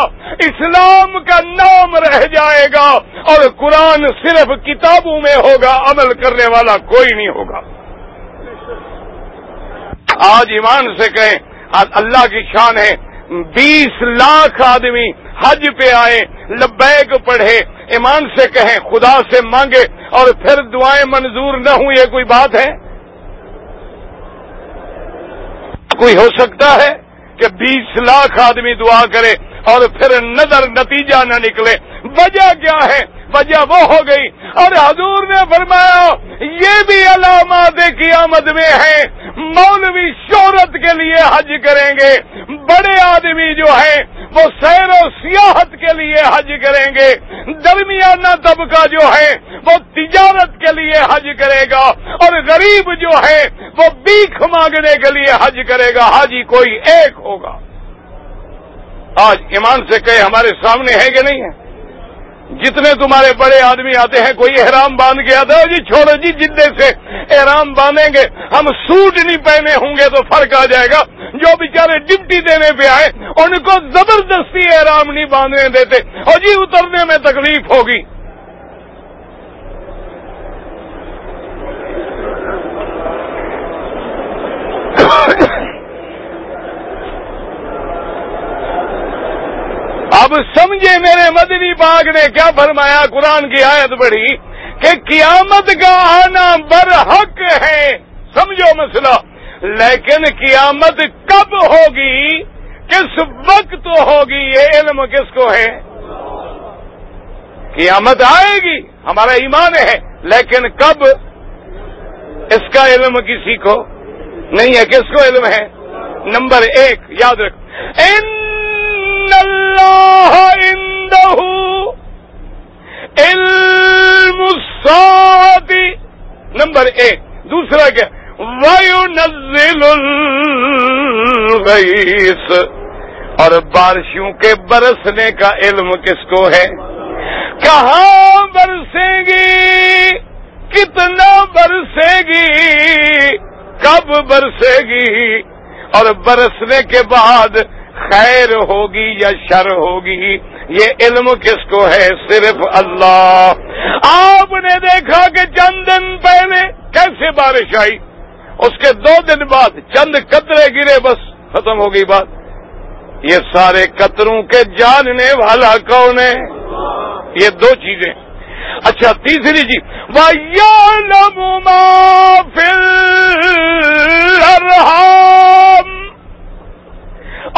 اسلام کا نام رہ جائے گا اور قرآن صرف کتابوں میں ہوگا، عمل کرنے والا کوئی نہیں ہوگا۔ آج ایمان سے کہیں اللہ کی شان ہے بیس لاکھ آدمی حج پہ آئے، لبیک پڑھے، ایمان سے کہیں، خدا سے مانگے، اور پھر دعائیں منظور نہ ہوں، یہ کوئی بات ہے؟ کوئی ہو سکتا ہے کہ بیس لاکھ آدمی دعا کرے اور پھر نظر نتیجہ نہ نکلے؟ وجہ کیا ہے؟ وجہ وہ ہو گئی۔ اور حضور نے فرمایا، یہ بھی علامات قیامت میں ہے مولوی شہرت کے لیے حج کریں گے۔ بڑے آدمی جو ہیں، وہ سیر و سیاحت کے لیے حج کریں گے۔ درمیانہ طبقہ جو ہے، وہ تجارت کے لیے حج کرے گا۔ اور غریب جو ہے، وہ بیک مانگنے کے لیے حج کرے گا۔ حاجی کوئی ایک ہوگا۔ آج ایمان سے کہے ہمارے سامنے ہے کہ نہیں ہے؟ جتنے تمہارے بڑے آدمی آتے ہیں، کوئی احرام باندھ کے آتا ہے جی چھوڑو جی جدے سے احرام باندھیں گے، ہم سوٹ نہیں پہنے ہوں گے تو فرق آ جائے گا۔ جو بیچارے ڈپٹی دینے پہ آئے، ان کو زبردستی احرام نہیں باندھنے دیتے، اور جی اترنے میں تکلیف ہوگی۔ اب سمجھے میرے مدنی باغ نے کیا فرمایا؟ قرآن کی آیت بڑھی کہ قیامت کا آنا برحق ہے۔ سمجھو مسئلہ۔ لیکن قیامت کب ہوگی؟ کس وقت ہوگی؟ یہ علم کس کو ہے؟ قیامت آئے گی، ہمارا ایمان ہے، لیکن کب؟ اس کا علم کسی کو نہیں ہے۔ کس کو علم ہے؟ نمبر ایک، یاد رکھ۔ اللہ عنده علم نمبر ایک دوسرا کیا؟ وایو نزل اور بارشوں کے برسنے کا علم کس کو ہے؟ کہاں برسے گی؟ کتنا برسے گی؟ کب برسے گی؟ اور برسنے کے بعد خیر ہوگی یا شر ہوگی؟ یہ علم کس کو ہے؟ صرف اللہ۔ آپ نے دیکھا کہ چند دن پہلے کیسے بارش آئی؟ اس کے دو دن بعد چند قطرے گرے، بس ختم ہو گئی بات۔ یہ سارے قطروں کے جاننے والا کون ہے؟ یہ دو چیزیں۔ اچھا تیسری جی الْأَرْحَامِ۔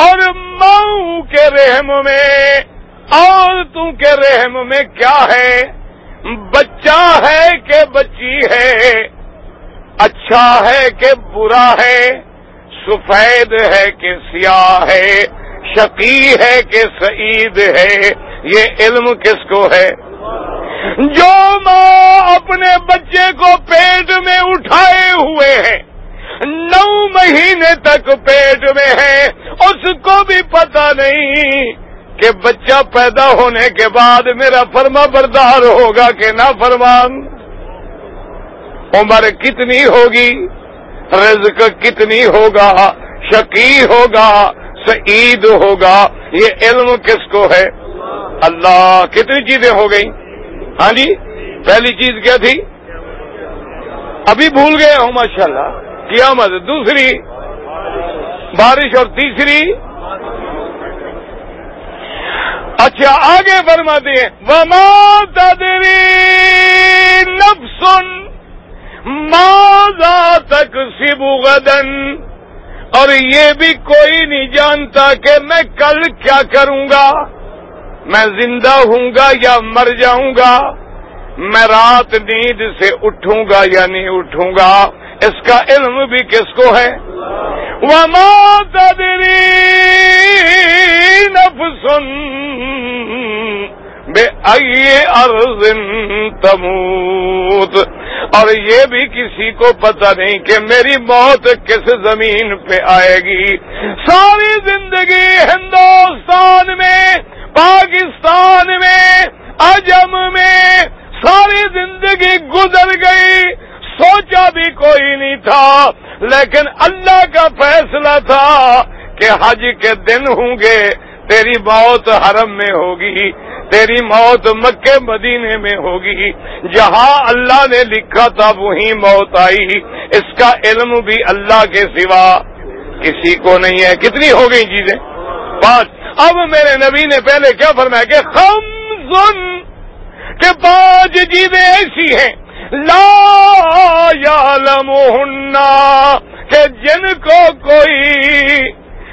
اور مئو کے رحم میں، عورتوں کے رحم میں کیا ہے؟ بچہ ہے کہ بچی ہے؟ اچھا ہے کہ برا ہے؟ سفید ہے کہ سیاہ ہے؟ شقی ہے کہ سعید ہے؟ یہ علم کس کو ہے؟ جو ماں اپنے بچے کو پیٹ میں اٹھائے ہوئے ہیں نو مہینے تک پیٹ میں ہے، اس کو بھی پتا نہیں کہ بچہ پیدا ہونے کے بعد میرا فرما بردار ہوگا کہ نہ فرمان، عمر کتنی ہوگی، رزق کتنی ہوگا شکی ہوگا، سعید ہوگا، یہ علم کس کو ہے؟ اللہ، کتنی چیزیں ہو گئی ہاں جی پہلی چیز کیا تھی؟ ابھی بھول گئے ہوں ماشاء اللہ قیامت دوسری، بارش اور تیسری۔ اچھا آگے فرماتے ہیں، وما تدری نفسن ماضا تک سبو غدن اور یہ بھی کوئی نہیں جانتا کہ میں کل کیا کروں گا۔ میں زندہ ہوں گا یا مر جاؤں گا؟ میں رات نیند سے اٹھوں گا یا نہیں اٹھوں گا؟ اس کا علم بھی کس کو ہے؟ وما تدری نفسن بے ارض تموت۔ اور یہ بھی کسی کو پتہ نہیں کہ میری موت کس زمین پہ آئے گی۔ ساری زندگی ہندوستان میں، پاکستان میں اجم میں، ساری زندگی گزر گئی۔ سوچا بھی کوئی نہیں تھا، لیکن اللہ کا فیصلہ تھا کہ حج کے دن ہوں گے، تیری موت حرم میں ہوگی، تیری موت مکے مدینے میں ہوگی۔ جہاں اللہ نے لکھا تھا وہی موت آئی، اس کا علم بھی اللہ کے سوا کسی کو نہیں ہے۔ کتنی ہو گئی چیزیں؟ پانچ اب میرے نبی نے پہلے کیا فرمایا کہ خم سن کہ پانچ چیزیں ایسی ہیں۔ لا یا کہ جن کو کوئی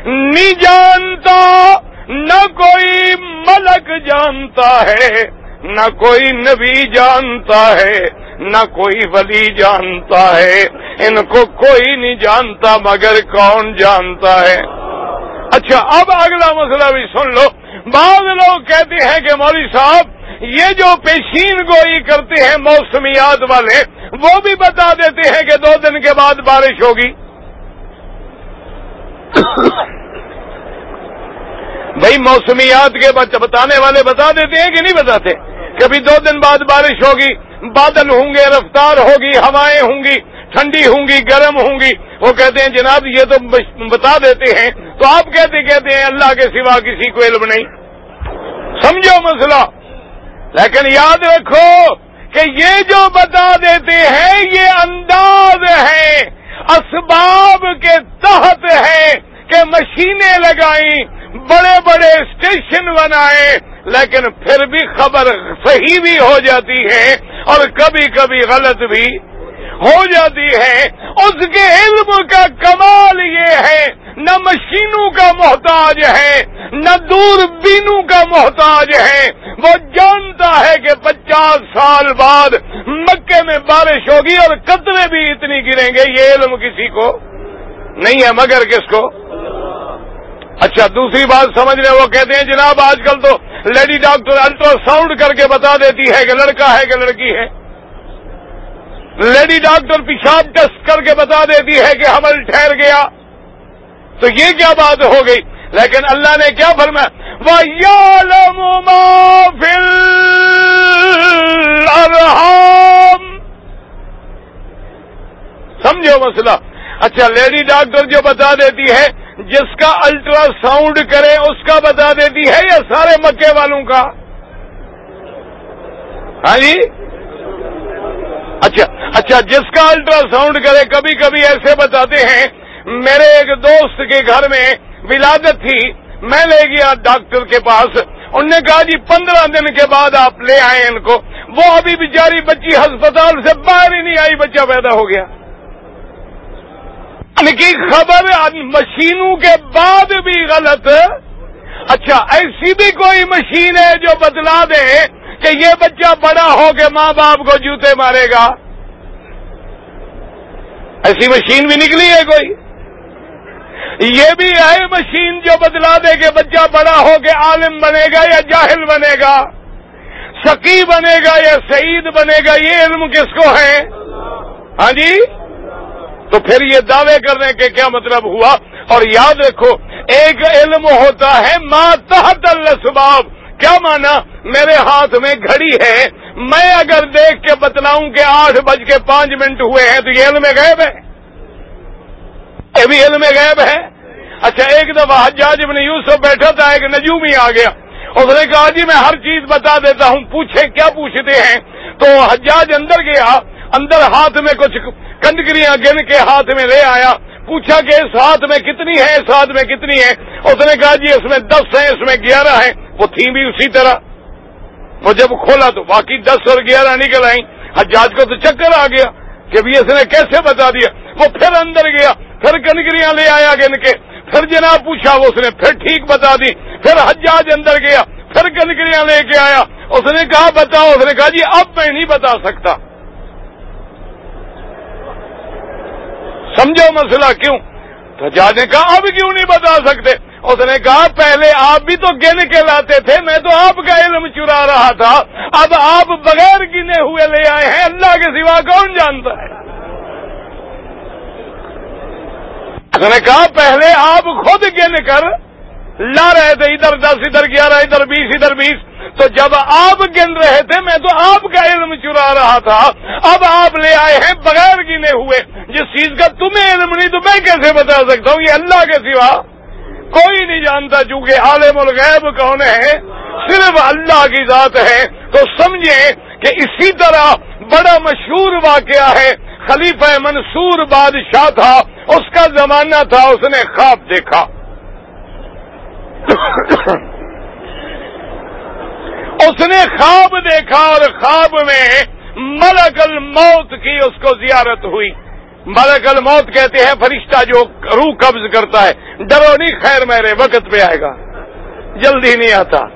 نہیں جانتا، نہ کوئی ملک جانتا ہے، نہ کوئی نبی جانتا ہے، نہ کوئی ولی جانتا ہے۔ ان کو کوئی نہیں جانتا، مگر کون جانتا ہے؟ اچھا اب اگلا مسئلہ بھی سن لو۔ بعض لوگ کہتے ہیں کہ مولوی صاحب یہ جو پیشین گوئی کرتے ہیں موسمیات والے، وہ بھی بتا دیتے ہیں کہ دو دن کے بعد بارش ہوگی۔ بھائی موسمیات کے بتانے والے بتا دیتے ہیں کہ نہیں بتاتے؟ کبھی دو دن بعد بارش ہوگی، بادل ہوں گے، رفتار ہوگی، ہوائیں ہوں گی، ٹھنڈی ہوں گی، گرم ہوں گی۔ وہ کہتے ہیں، جناب، یہ تو بتا دیتے ہیں۔ تو آپ کہتے کہتے ہیں، اللہ کے سوا کسی کو علم نہیں۔ سمجھو مسئلہ۔ لیکن یاد رکھو کہ یہ جو بتا دیتے ہیں یہ انداز ہے، اسباب کے تحت ہے کہ مشینیں لگائیں، بڑے بڑے اسٹیشن بنائے لیکن پھر بھی خبر صحیح بھی ہو جاتی ہے اور کبھی کبھی غلط بھی ہو جاتی ہے۔ اس کے علم کا کمال یہ ہے، نہ مشینوں کا محتاج ہے نہ دور بینوں کا محتاج ہے۔ وہ جانتا ہے کہ پچاس سال بعد مکے میں بارش ہوگی اور قطرے بھی اتنی گریں گے، یہ علم کسی کو نہیں ہے، مگر کس کو؟ اچھا دوسری بات سمجھ رہے وہ کہتے ہیں، جناب، آج کل تو لیڈی ڈاکٹر الٹرا ساؤنڈ کر کے بتا دیتی ہے کہ لڑکا ہے کہ لڑکی ہے۔ لیڈی ڈاکٹر پیشاب ٹیسٹ کر کے بتا دیتی ہے کہ حمل ٹھہر گیا۔ تو یہ کیا بات ہو گئی؟ لیکن اللہ نے کیا فرمایا؟ ارحام سمجھو مسئلہ؟ اچھا لیڈی ڈاکٹر جو بتا دیتی ہے، جس کا الٹرا ساؤنڈ کرے، اس کا بتا دیتی ہے یا سارے مکے والوں کا؟ ہاں جی؟ اچھا اچھا جس کا الٹرا ساؤنڈ کرے، کبھی کبھی ایسے بتاتے ہیں، میرے ایک دوست کے گھر میں ولادت تھی، میں لے گیا ڈاکٹر کے پاس۔ انہوں نے کہا جی پندرہ دن کے بعد آپ لے آئے ان کو۔ وہ ابھی بیچاری بچی ہسپتال سے باہر ہی نہیں آئی، بچہ پیدا ہو گیا۔ ان کی خبر مشینوں کے بعد بھی غلط۔ اچھا ایسی بھی کوئی مشین ہے جو بدلا دے کہ یہ بچہ بڑا ہو کے ماں باپ کو جوتے مارے گا؟ ایسی مشین بھی نکلی ہے کوئی؟ یہ بھی ہے مشین جو بدلا دے کہ بچہ بڑا ہو کے عالم بنے گا یا جاہل بنے گا؟ سکی بنے گا یا سعید بنے گا؟ یہ علم کس کو ہے؟ ہاں جی؟ تو پھر یہ دعوے کرنے کے کیا مطلب ہوا؟ اور یاد رکھو، ایک علم ہوتا ہے ماں تحت السباب کیا مانا؟ میرے ہاتھ میں گھڑی ہے۔ میں اگر دیکھ کے بتلاؤں کہ آٹھ بج کے پانچ منٹ ہوئے ہیں تو یہ علم غیب ہے۔ یہ بھی علم غیب ہے۔ اچھا ایک دفعہ حجاج ابن یوسف بیٹھا تھا، ایک نجوم آ گیا۔ اس نے کہا جی میں ہر چیز بتا دیتا ہوں پوچھے کیا پوچھتے ہیں؟ تو حجاج اندر گیا، اندر ہاتھ میں کچھ کنڈکریاں گن کے ہاتھ میں لے آیا۔ پوچھا کہ اس ہاتھ میں کتنی ہے، اس ہاتھ میں کتنی ہے؟ اس نے کہا جی اس میں دس ہیں، اس میں گیارہ ہیں۔ وہ تھی بھی اسی طرح۔ وہ جب کھولا تو باقی دس اور گیارہ نکل آئی حجاج کو تو چکر آ گیا کہ اس نے کیسے بتا دیا۔ وہ پھر اندر گیا۔ پھر کنکریاں لے آیا گن کے، پھر جناب پوچھا اس نے، پھر ٹھیک بتا دی، پھر حجاج اندر گیا، پھر کنکریاں لے کے آیا۔ اس نے کہا، بتاؤ، اس نے کہا جی اب میں نہیں بتا سکتا۔ سمجھو مسئلہ کیوں؟ حجاج نے کہا، اب کیوں نہیں بتا سکتے؟ اس نے کہا، پہلے آپ بھی تو گن کے لاتے تھے، میں تو آپ کا علم چرا رہا تھا۔ اب آپ بغیر گنے ہوئے لے آئے ہیں، اللہ کے سوا کون جانتا ہے؟ اس نے کہا پہلے آپ خود گن کر، لا رہے تھے، ادھر دس، ادھر گیارہ، ادھر بیس ادھر بیس۔ تو جب آپ گن رہے تھے، میں تو آپ کا علم چرا رہا تھا۔ اب آپ لے آئے ہیں بغیر گنے ہوئے۔ جس چیز کا تمہیں علم نہیں، تو میں کیسے بتا سکتا ہوں؟ یہ اللہ کے سوا کوئی نہیں جانتا، چونکہ عالم الغیب کون ہے؟ صرف اللہ کی ذات ہے۔ تو سمجھیں کہ اسی طرح بڑا مشہور واقعہ ہے۔ خلیفہ منصور بادشاہ تھا، اس کا زمانہ تھا، اس نے خواب دیکھا۔ اس نے خواب دیکھا اور خواب میں ملک الموت کی اس کو زیارت ہوئی۔ ملک الموت کہتے ہیں، فرشتہ جو روح قبض کرتا ہے، ڈرو نہیں، خیر میرے وقت پہ آئے گا۔ جلدی نہیں آتا۔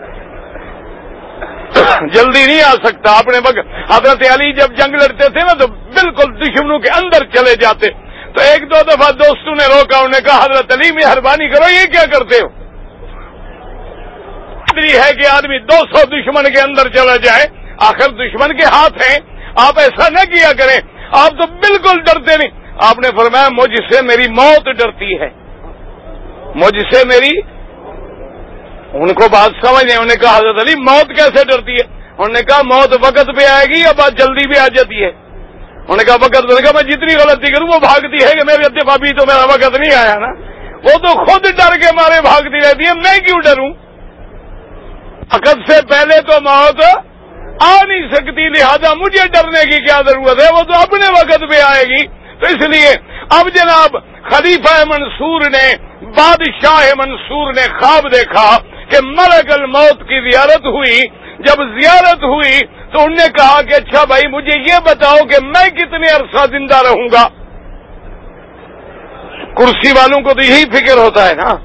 جلدی نہیں آ سکتا۔ اپنے وقت حضرت علی جب جنگ لڑتے تھے نا، تو بالکل دشمنوں کے اندر چلے جاتے۔ تو ایک دو دفعہ دوستوں نے روکا، انہوں نے کہا، حضرت علی مہربانی کرو، یہ کیا کرتے ہو؟ ہے کہ آدمی دو سو دشمن کے اندر چلا جائے، آخر دشمن کے ہاتھ ہیں۔ آپ ایسا نہ کیا کریں، آپ تو بالکل ڈرتے نہیں۔ آپ نے فرمایا، مجھ سے میری موت ڈرتی ہے۔ مجھ سے میری، ان کو بات سمجھ نہیں، انہوں نے کہا، حضرت علی، موت کیسے ڈرتی ہے؟ انہوں نے کہا، موت وقت پہ آئے گی یا بات جلدی بھی آ جاتی ہے؟ انہوں نے کہا، وقت نے کہا، میں جتنی غلطی کروں، وہ بھاگتی ہے کہ میرے اتنے تو میرا وقت نہیں آیا نا۔ وہ تو خود ڈر کے مارے بھاگتی رہتی ہے میں کیوں ڈروں؟ عقد سے پہلے تو موت آ نہیں سکتی، لہذا مجھے ڈرنے کی کیا ضرورت ہے؟ وہ تو اپنے وقت پہ آئے گی۔ تو اس لیے اب جناب خلیفہ منصور نے، بادشاہ منصور نے خواب دیکھا کہ ملک الموت کی زیارت ہوئی۔ جب زیارت ہوئی تو انہوں نے کہا کہ اچھا بھائی، مجھے یہ بتاؤ کہ میں کتنے عرصہ زندہ رہوں گا؟ کرسی والوں کو تو یہی فکر ہوتا ہے نا۔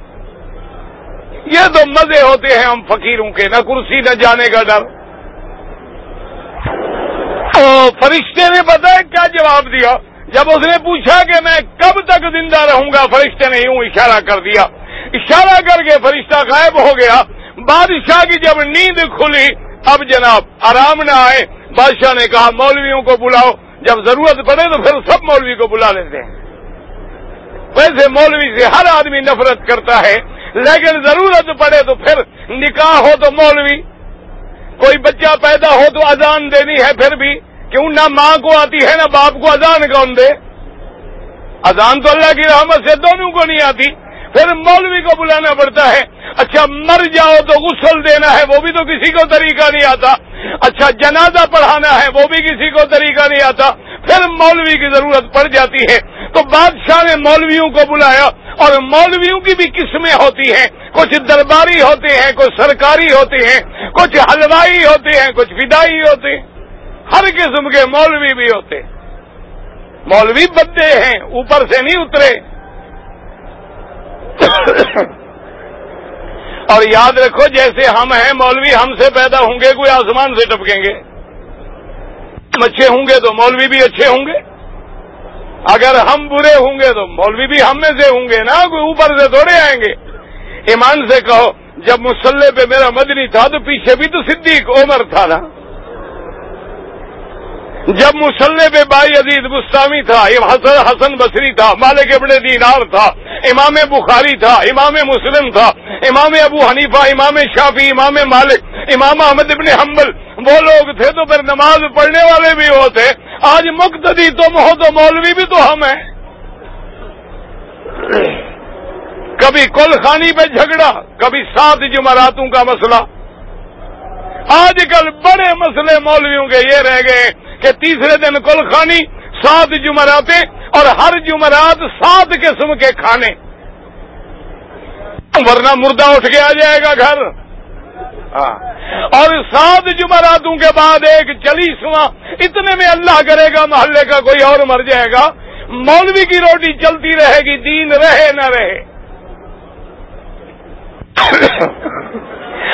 یہ تو مزے ہوتے ہیں ہم فقیروں کے، نہ کرسی نہ جانے کا ڈر۔ فرشتے نے پتا کیا جواب دیا؟ جب اس نے پوچھا کہ میں کب تک زندہ رہوں گا، فرشتے نے یوں اشارہ کر دیا۔ اشارہ کر کے فرشتہ غائب ہو گیا۔ بادشاہ کی جب نیند کھلی اب جناب، آرام نہ آئے، بادشاہ نے کہا، مولویوں کو بلاؤ، جب ضرورت پڑے تو پھر سب مولوی کو بلا لیتے ہیں۔ ویسے مولوی سے ہر آدمی نفرت کرتا ہے، لیکن ضرورت پڑے تو پھر نکاح ہو تو مولوی۔ کوئی بچہ پیدا ہو تو اذان دینی ہے پھر بھی، کیوں نہ ماں کو آتی ہے نہ باپ کو اذان کون دے؟ اذان تو اللہ کی رحمت سے دونوں کو نہیں آتی۔ پھر مولوی کو بلانا پڑتا ہے۔ اچھا مر جاؤ تو غسل دینا ہے، وہ بھی تو کسی کو طریقہ نہیں آتا۔ اچھا جنازہ پڑھانا ہے، وہ بھی کسی کو طریقہ نہیں آتا۔ پھر مولوی کی ضرورت پڑ جاتی ہے۔ تو بادشاہ نے مولویوں کو بلایا اور مولویوں کی بھی قسمیں ہوتی ہیں۔ کچھ درباری ہوتے ہیں، کچھ سرکاری ہوتے ہیں، کچھ حلوائی ہوتے ہیں، کچھ فدائی ہوتے ہیں۔ ہر قسم کے مولوی بھی ہوتے مولوی بدے ہیں، اوپر سے نہیں اترے۔ اور یاد رکھو جیسے ہم ہیں، مولوی ہم سے پیدا ہوں گے، کوئی آسمان سے ٹپکیں گے۔ ہم اچھے ہوں گے تو مولوی بھی اچھے ہوں گے۔ اگر ہم برے ہوں گے تو مولوی بھی ہم میں سے ہوں گے نا، کوئی اوپر سے تھوڑے آئیں گے۔ ایمان سے کہو، جب مسلح پہ میرا مدنی تھا تو پیچھے بھی تو صدیق عمر تھا نا۔ جب مسلح پہ بائی عزیز گستامی تھا حسن بصری تھا، مالک ابن دینار تھا، امام بخاری تھا، امام مسلم تھا، امام ابو حنیفہ، امام شافی امام مالک، امام احمد ابن حنبل، وہ لوگ تھے تو پھر نماز پڑھنے والے بھی ہوتے۔ آج مقتدی تم ہو تو مولوی بھی تو ہم ہیں۔ کبھی کل خانی پہ جھگڑا، کبھی سات جمعراتوں کا مسئلہ۔ آج کل بڑے مسئلے مولویوں کے یہ رہ گئے۔ کہ تیسرے دن کل خانی، سات جمعراتیں اور ہر جمعرات سات قسم کے کھانے۔ ورنہ مردہ اٹھ کے آ جائے گا گھر۔ ہاں۔ اور سات جمعراتوں کے بعد ایک چلیسواں اتنے میں اللہ کرے گا، محلے کا کوئی اور مر جائے گا۔ مولوی کی روٹی چلتی رہے گی، دین رہے نہ رہے۔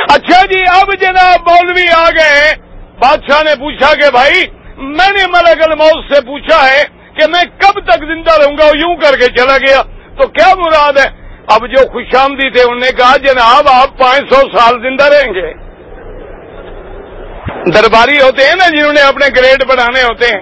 اچھا جی اب جناب مولوی آ گئے۔ بادشاہ نے پوچھا کہ بھائی میں نے ملک الموت سے پوچھا ہے کہ میں کب تک زندہ رہوں گا یوں کر کے چلا گیا؟ تو کیا مراد ہے؟ اب جو خوش آمدی تھے انہوں نے کہا، جناب، آپ پانچ سو سال زندہ رہیں گے۔ درباری ہوتے ہیں نا جنہوں نے اپنے گریڈ بنانے ہوتے ہیں۔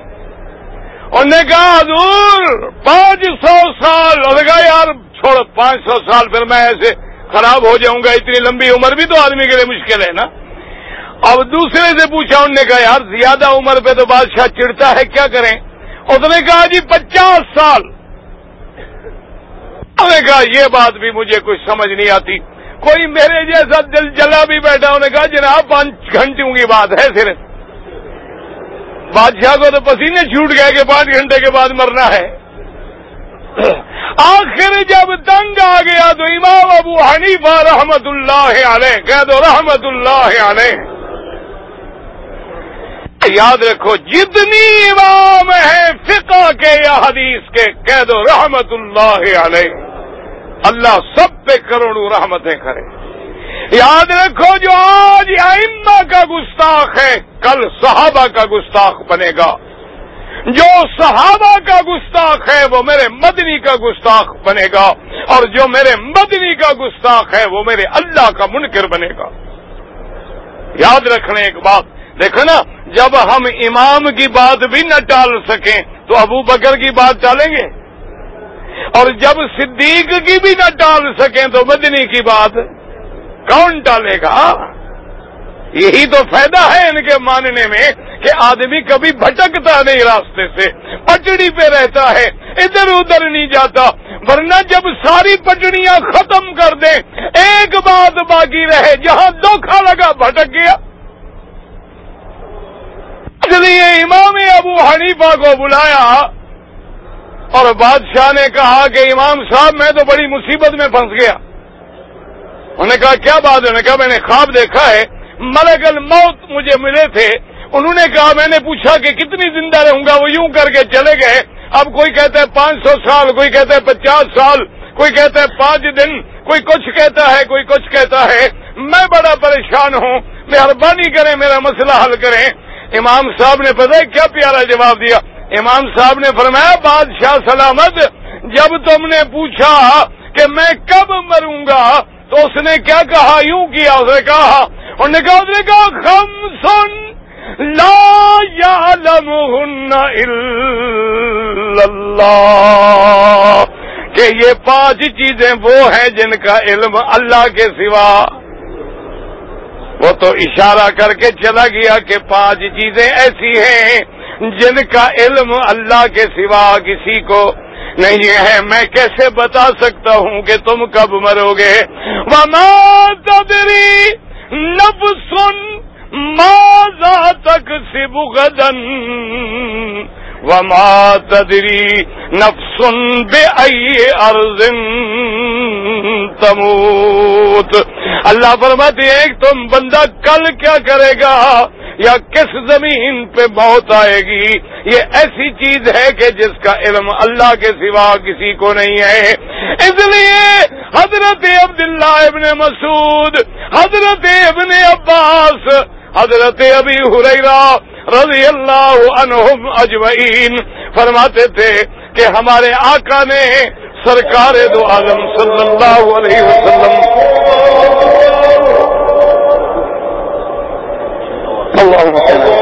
انہوں نے کہا، حضور، پانچ سو سال۔ اور کہا، یار چھوڑ پانچ سو سال پھر میں ایسے خراب ہو جاؤں گا، اتنی لمبی عمر بھی تو آدمی کے لیے مشکل ہے نا۔ اب دوسرے سے پوچھا، انہوں نے کہا، یار، زیادہ عمر پہ تو بادشاہ چڑھتا ہے، کیا کریں؟ اس نے کہا جی پچاس سال۔ انہوں نے کہا، یہ بات بھی مجھے کچھ سمجھ نہیں آتی۔ کوئی میرے جیسا دل جلا بھی بیٹھا، انہوں نے کہا، جناب، پانچ گھنٹوں کی بات ہے صرف۔ بادشاہ کو تو پسینے چھوٹ گئے کہ پانچ گھنٹے کے بعد مرنا ہے۔ آخر جب تنگ آ گیا تو امام ابو حنیفہ رحمت اللہ علیہ، کہہ دو رحمت اللہ علیہ۔ یاد رکھو، جتنی امام ہے فقہ کے یا حدیث کے کہہ دو رحمت اللہ علیہ۔ اللہ سب پہ کروڑوں رحمتیں کرے۔ یاد رکھو، جو آج ائمہ کا گستاخ ہے، کل صحابہ کا گستاخ بنے گا۔ جو صحابہ کا گستاخ ہے، وہ میرے مدنی کا گستاخ بنے گا۔ اور جو میرے مدنی کا گستاخ ہے، وہ میرے اللہ کا منکر بنے گا۔ یاد رکھنے ایک بات، دیکھو نا جب ہم امام کی بات بھی نہ ٹال سکیں تو ابو بکر کی بات ٹالیں گے؟ اور جب صدیق کی بھی نہ ٹال سکیں تو مدنی کی بات کون ٹالے گا؟ یہی تو فائدہ ہے ان کے ماننے میں کہ آدمی کبھی بھٹکتا نہیں راستے سے، پٹڑی پہ رہتا ہے، ادھر ادھر نہیں جاتا، ورنہ جب ساری پٹڑیاں ختم کر دیں، ایک بات باقی رہے، جہاں دھوکھا لگا، بھٹک گیا۔ اس لیے امام ابو حنیفہ کو بلایا اور بادشاہ نے کہا کہ امام صاحب، میں تو بڑی مصیبت میں پھنس گیا۔ انہوں نے کہا، کیا بات ہے؟ کہا، میں نے خواب دیکھا ہے، ملک الموت مجھے ملے تھے۔ انہوں نے کہا، میں نے پوچھا کہ کتنی زندہ رہوں گا؟ وہ یوں کر کے چلے گئے۔ اب کوئی کہتا ہے پانچ سو سال، کوئی کہتا ہے پچاس سال، کوئی کہتا ہے پانچ دن، کوئی کچھ کہتا ہے، کوئی کچھ کہتا ہے۔ میں بڑا پریشان ہوں۔ مہربانی کریں، میرا مسئلہ حل کریں۔ امام صاحب نے پتا کیا پیارا جواب دیا؟ امام صاحب نے فرمایا، بادشاہ سلامت، جب تم نے پوچھا کہ میں کب مروں گا، تو اس نے کیا کہا؟ یوں کیا؟ اس نے کہا، انہوں نے کہا، اس نے کہا خم سن لا اللہ۔ کہ یہ پانچ چیزیں وہ ہیں جن کا علم اللہ کے سوا وہ تو اشارہ کر کے چلا گیا کہ پانچ چیزیں ایسی ہیں جن کا علم اللہ کے سوا کسی کو نہیں ہے۔ میں کیسے بتا سکتا ہوں کہ تم کب مرو گے؟ وما تدری نب سن ماضا تک غدن وما تدری نفسن بے ارزن تموت۔ اللہ فرماتی ہے تم بندہ کل کیا کرے گا؟ یا کس زمین پہ موت آئے گی؟ یہ ایسی چیز ہے کہ جس کا علم اللہ کے سوا کسی کو نہیں ہے۔ اس لیے حضرت عبداللہ ابن مسعود، حضرت ابن عباس، حضرت ابھی حریرا رضی اللہ عنہم اجمعین فرماتے تھے کہ ہمارے آقا نے سرکار دو عالم صلی اللہ علیہ وسلم اللہ